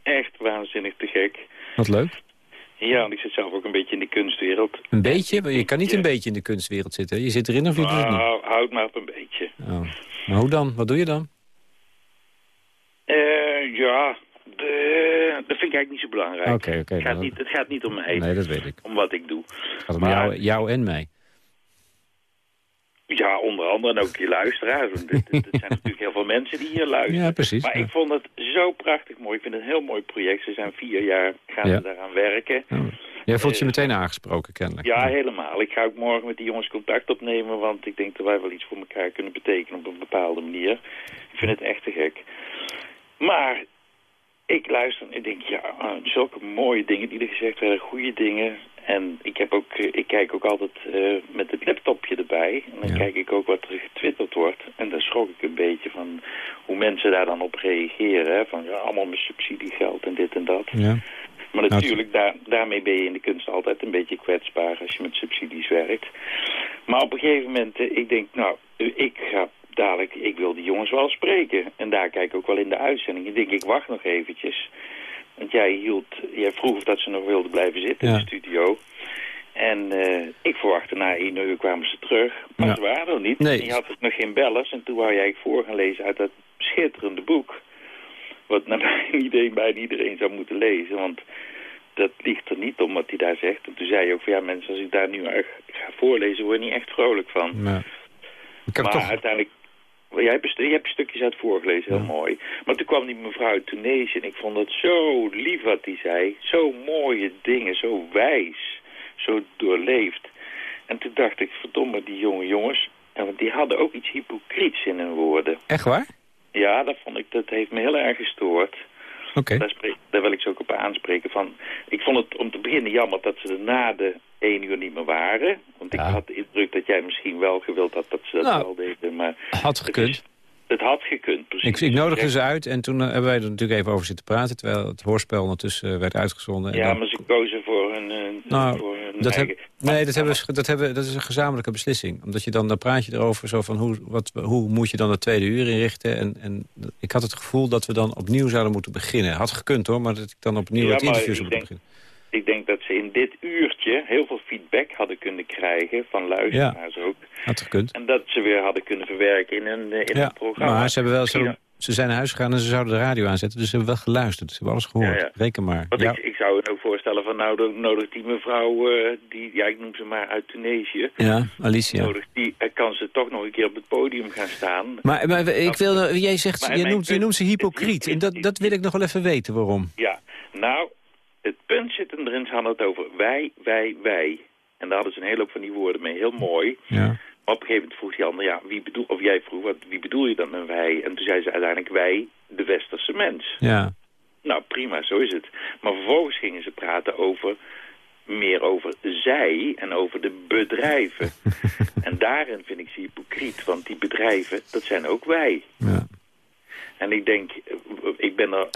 L: Echt waanzinnig te gek.
C: Wat leuk.
L: Ja, want ik zit zelf ook een beetje in de kunstwereld.
C: Een beetje? Je kan niet een beetje in de kunstwereld zitten. Je zit erin of je doet het niet?
L: Nou, houd maar op een beetje.
C: Oh. Maar hoe dan? Wat doe je dan?
L: Eh, ja, de, dat vind ik eigenlijk niet zo belangrijk.
C: Oké, oké,
L: het, gaat
C: dan-
L: niet, het gaat niet om mij,
C: Nee, dat weet ik.
L: om wat ik doe.
C: Het gaat om jou en mij.
L: Ja, onder andere en ook je luisteraars. Want dit- dit- Er zijn natuurlijk heel veel mensen die hier luisteren.
C: Ja, precies.
L: Maar
C: ja.
L: ik vond het zo prachtig mooi. Ik vind het een heel mooi project. Ze zijn vier jaar gaan
C: Ja.
L: daaraan werken.
C: Oh. Jij voelt je meteen aangesproken, kennelijk.
L: Ja, helemaal. Ik ga ook morgen met die jongens contact opnemen, want ik denk dat wij wel iets voor elkaar kunnen betekenen op een bepaalde manier. Ik vind het echt te gek. Maar ik luister en ik denk, ja, zulke mooie dingen die er gezegd werden, goede dingen. En ik, heb ook, eh, ik kijk ook altijd eh, met het laptopje erbij. En dan kijk ik ook wat er getwitterd wordt. En dan schrok ik een beetje van hoe mensen daar dan op reageren. Hè? Van ja, allemaal met subsidiegeld en dit en dat.
C: Ja.
L: Maar natuurlijk, daar, daarmee ben je in de kunst altijd een beetje kwetsbaar als je met subsidies werkt. Maar op een gegeven moment, eh, ik denk, nou, ik ga dadelijk, ik wil die jongens wel spreken. En daar kijk ik ook wel in de uitzending. Ik denk, ik wacht nog eventjes. Want jij, hield, jij vroeg of dat ze nog wilden blijven zitten in de studio. En uh, ik verwachtte na één uur kwamen ze terug. Maar
C: Ja.
L: ze waren er niet.
C: Nee.
L: En je had nog geen bellers. En toen wou jij voor gaan lezen uit dat schitterende boek. Wat naar mijn idee bijna iedereen zou moeten lezen. Want dat ligt er niet om wat hij daar zegt. En toen zei je ook van ja mensen, als ik daar nu ga voorlezen, word je niet echt vrolijk van.
C: Ik heb
L: maar
C: toch...
L: uiteindelijk... Jij hebt, je hebt stukjes uit voorgelezen, heel mooi. Maar toen kwam die mevrouw uit Tunesië en ik vond het zo lief wat hij zei. Zo mooie dingen, zo wijs, zo doorleefd. En toen dacht ik, verdomme, die jonge jongens... En want die hadden ook iets hypocriets in hun woorden.
C: Echt waar?
L: Ja, dat vond ik, dat heeft me heel erg gestoord.
C: Oké.
L: Daar, spreek- daar wil ik ze ook op aanspreken. Van, ik vond het om te beginnen jammer dat ze er na de één uur niet meer waren. Want ik had de indruk dat jij misschien wel gewild had dat ze dat
C: Nou,
L: wel deden. Maar
C: Had gekund.
L: Het had gekund, precies.
C: Ik, ik nodigde ze uit en toen eh, hebben wij er natuurlijk even over zitten praten... terwijl het hoorspel ondertussen eh, werd uitgezonden. En
L: Ja,
C: dan-
L: maar ze kozen voor hun, eh,
C: Nou,
L: voor hun
C: dat, heb,
L: eigen...
C: nee, dat, hebben, we- dat, hebben, dat is een gezamenlijke beslissing. Omdat je dan, dan praat je erover zo van hoe, wat, hoe moet je dan het tweede uur inrichten. En, en ik had het gevoel dat we dan opnieuw zouden moeten beginnen. Had gekund hoor, maar dat ik dan opnieuw
L: Ja,
C: het interview zou moeten beginnen.
L: Ik denk dat ze in dit uurtje heel veel feedback hadden kunnen krijgen van luisteraars ook.
C: Had gekund.
L: En dat ze weer hadden kunnen verwerken in een, eh, in
C: Ja,
L: een programma.
C: maar ze, hebben wel,
L: Misschien-
C: ze zijn naar huis gegaan en ze zouden de radio aanzetten. Dus ze hebben wel geluisterd. Ze hebben alles gehoord.
L: Ja, ja.
C: Reken maar.
L: Want
C: Ja,
L: ik, ik zou me ook voorstellen van nou dan nodigt die mevrouw, eh, die, ja ik noem ze maar uit Tunesië.
C: ja Alicia.
L: Nodigt die, eh, kan ze toch nog een keer op het podium gaan staan.
C: Maar, maar ik wil, jij zegt, je noemt, je noemt ze hypocriet. En dat, dat wil ik nog wel even weten waarom.
L: Ja, nou, het punt zit hem erin, ze hadden het over wij, wij, wij. En daar hadden ze een hele hoop van die woorden mee, heel mooi.
C: Ja.
L: Maar op een gegeven moment vroeg die ander, ja, wie bedoel, of jij vroeg, wat, wie bedoel je dan met wij? En toen zei ze uiteindelijk wij, de westerse mens.
C: Ja.
L: Nou, prima, zo is het. Maar vervolgens gingen ze praten over meer over zij en over de bedrijven. en daarin vind ik ze hypocriet, want die bedrijven, dat zijn ook wij.
C: Ja.
L: En ik denk, ik ben er,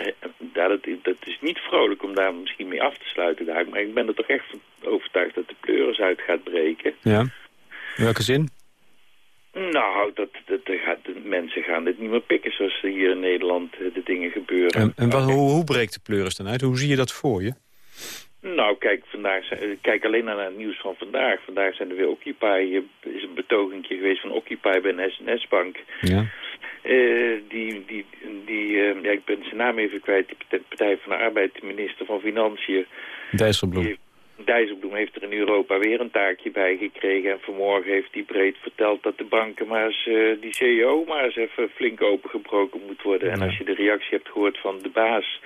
L: ja, dat, dat is niet vrolijk om daar misschien mee af te sluiten daar, maar ik ben er toch echt van overtuigd dat de pleuris uit gaat breken.
C: ja. In welke zin?
L: Nou, dat, dat, dat gaat, de mensen gaan dit niet meer pikken zoals er hier in Nederland eh, de dingen gebeuren.
C: En, en wat, hoe, hoe breekt de pleuris dan uit? Hoe zie je dat voor je?
L: Nou, kijk, vandaag zijn, eh, kijk alleen naar het nieuws van vandaag. Vandaag zijn er weer Occupy, eh, is een betoging geweest van Occupy bij een SNS-bank.
C: Ja.
L: Eh, die, die, die eh, ja, ik ben zijn naam even kwijt, die Partij- Partij van de Arbeid, de minister van Financiën.
C: Dijsselbloem.
L: Dijsselbloem heeft er in Europa weer een taakje bij gekregen. En vanmorgen heeft hij breed verteld dat de banken maar eens, eh, die CEO maar eens even flink opengebroken moet worden. En als je de reactie hebt gehoord van de baas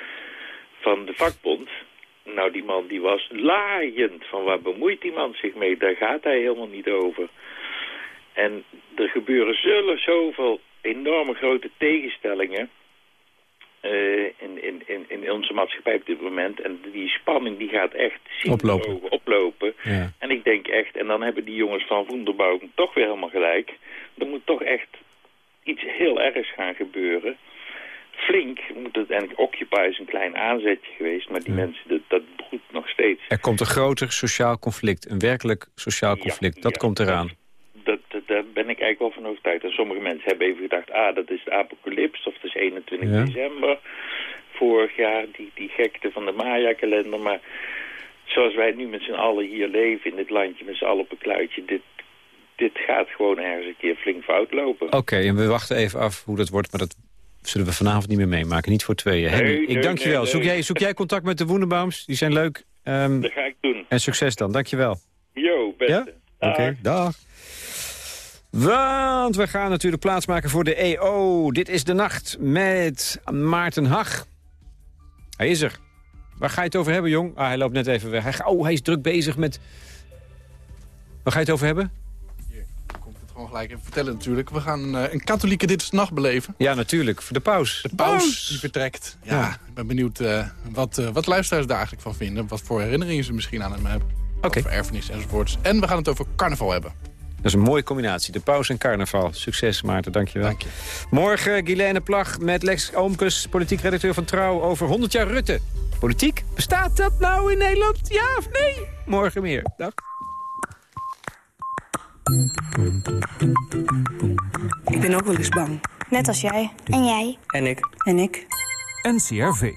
L: van de vakbond... Nou, die man die was laaiend van waar bemoeit die man zich mee? Daar gaat hij helemaal niet over. En er gebeuren zullen zoveel enorme grote tegenstellingen eh, in, in, in, in onze maatschappij op dit moment. En die spanning die gaat echt zien
C: Oplopen.
L: oplopen.
C: Ja.
L: En ik denk echt, en dan hebben die jongens van Wonderbouw toch weer helemaal gelijk. Er moet toch echt iets heel ergs gaan gebeuren. Flink moet het, en Occupy is een klein aanzetje geweest, maar die mensen, dat, dat broedt nog steeds.
C: Er komt een groter sociaal conflict. Een werkelijk sociaal conflict. dat komt eraan.
L: Dat, dat, daar ben ik eigenlijk wel van overtuigd. En sommige mensen hebben even gedacht, ah, dat is de apocalyps, of het is 21
C: Ja.
L: december. Vorig jaar, die, die gekte van de Maya-kalender. Maar zoals wij nu met z'n allen hier leven in dit landje, met z'n allen op een kluitje, dit, dit gaat gewoon ergens een keer flink fout lopen.
C: Oké, en we wachten even af hoe dat wordt. Maar dat zullen we vanavond niet meer meemaken. Niet voor tweeën.
L: Nee,
C: ik dank je wel.
L: nee,
C: Zoek, jij, zoek jij contact met de Woendenbaums? Die zijn leuk. Ehm,
L: Dat ga ik doen.
C: en succes dan. Dank je wel.
L: Yo, beste.
C: Ja? Oké, dag. Want we gaan natuurlijk plaatsmaken voor de EO. Dit is de nacht met Maarten Hag. Hij is er. Waar ga je het over hebben, jong? Ah, hij loopt net even weg. Hij, oh, hij is druk bezig met... Waar ga je het over hebben?
M: Gewoon gelijk even vertellen natuurlijk. We gaan eh, een katholieke Dit is Nacht beleven.
C: Ja, natuurlijk. Voor de paus.
M: De paus die vertrekt. Ja, ik ben benieuwd eh, wat, eh, wat luisteraars daar eigenlijk van vinden. Wat voor herinneringen ze misschien aan hem hebben. over erfenis enzovoorts. En we gaan het over carnaval hebben.
C: Dat is een mooie combinatie. De pauze en carnaval. Succes, Maarten. Dankjewel. Dank je. Morgen Guilaine Plag met Lex Oomkes, politiek redacteur van Trouw... over 100 jaar Rutte. Politiek? Bestaat dat nou in Nederland? Ja of nee? Morgen meer. Dag.
N: Ik ben ook wel eens bang.
O: Net als jij. En jij.
N: En ik.
O: En ik.
P: NCRV.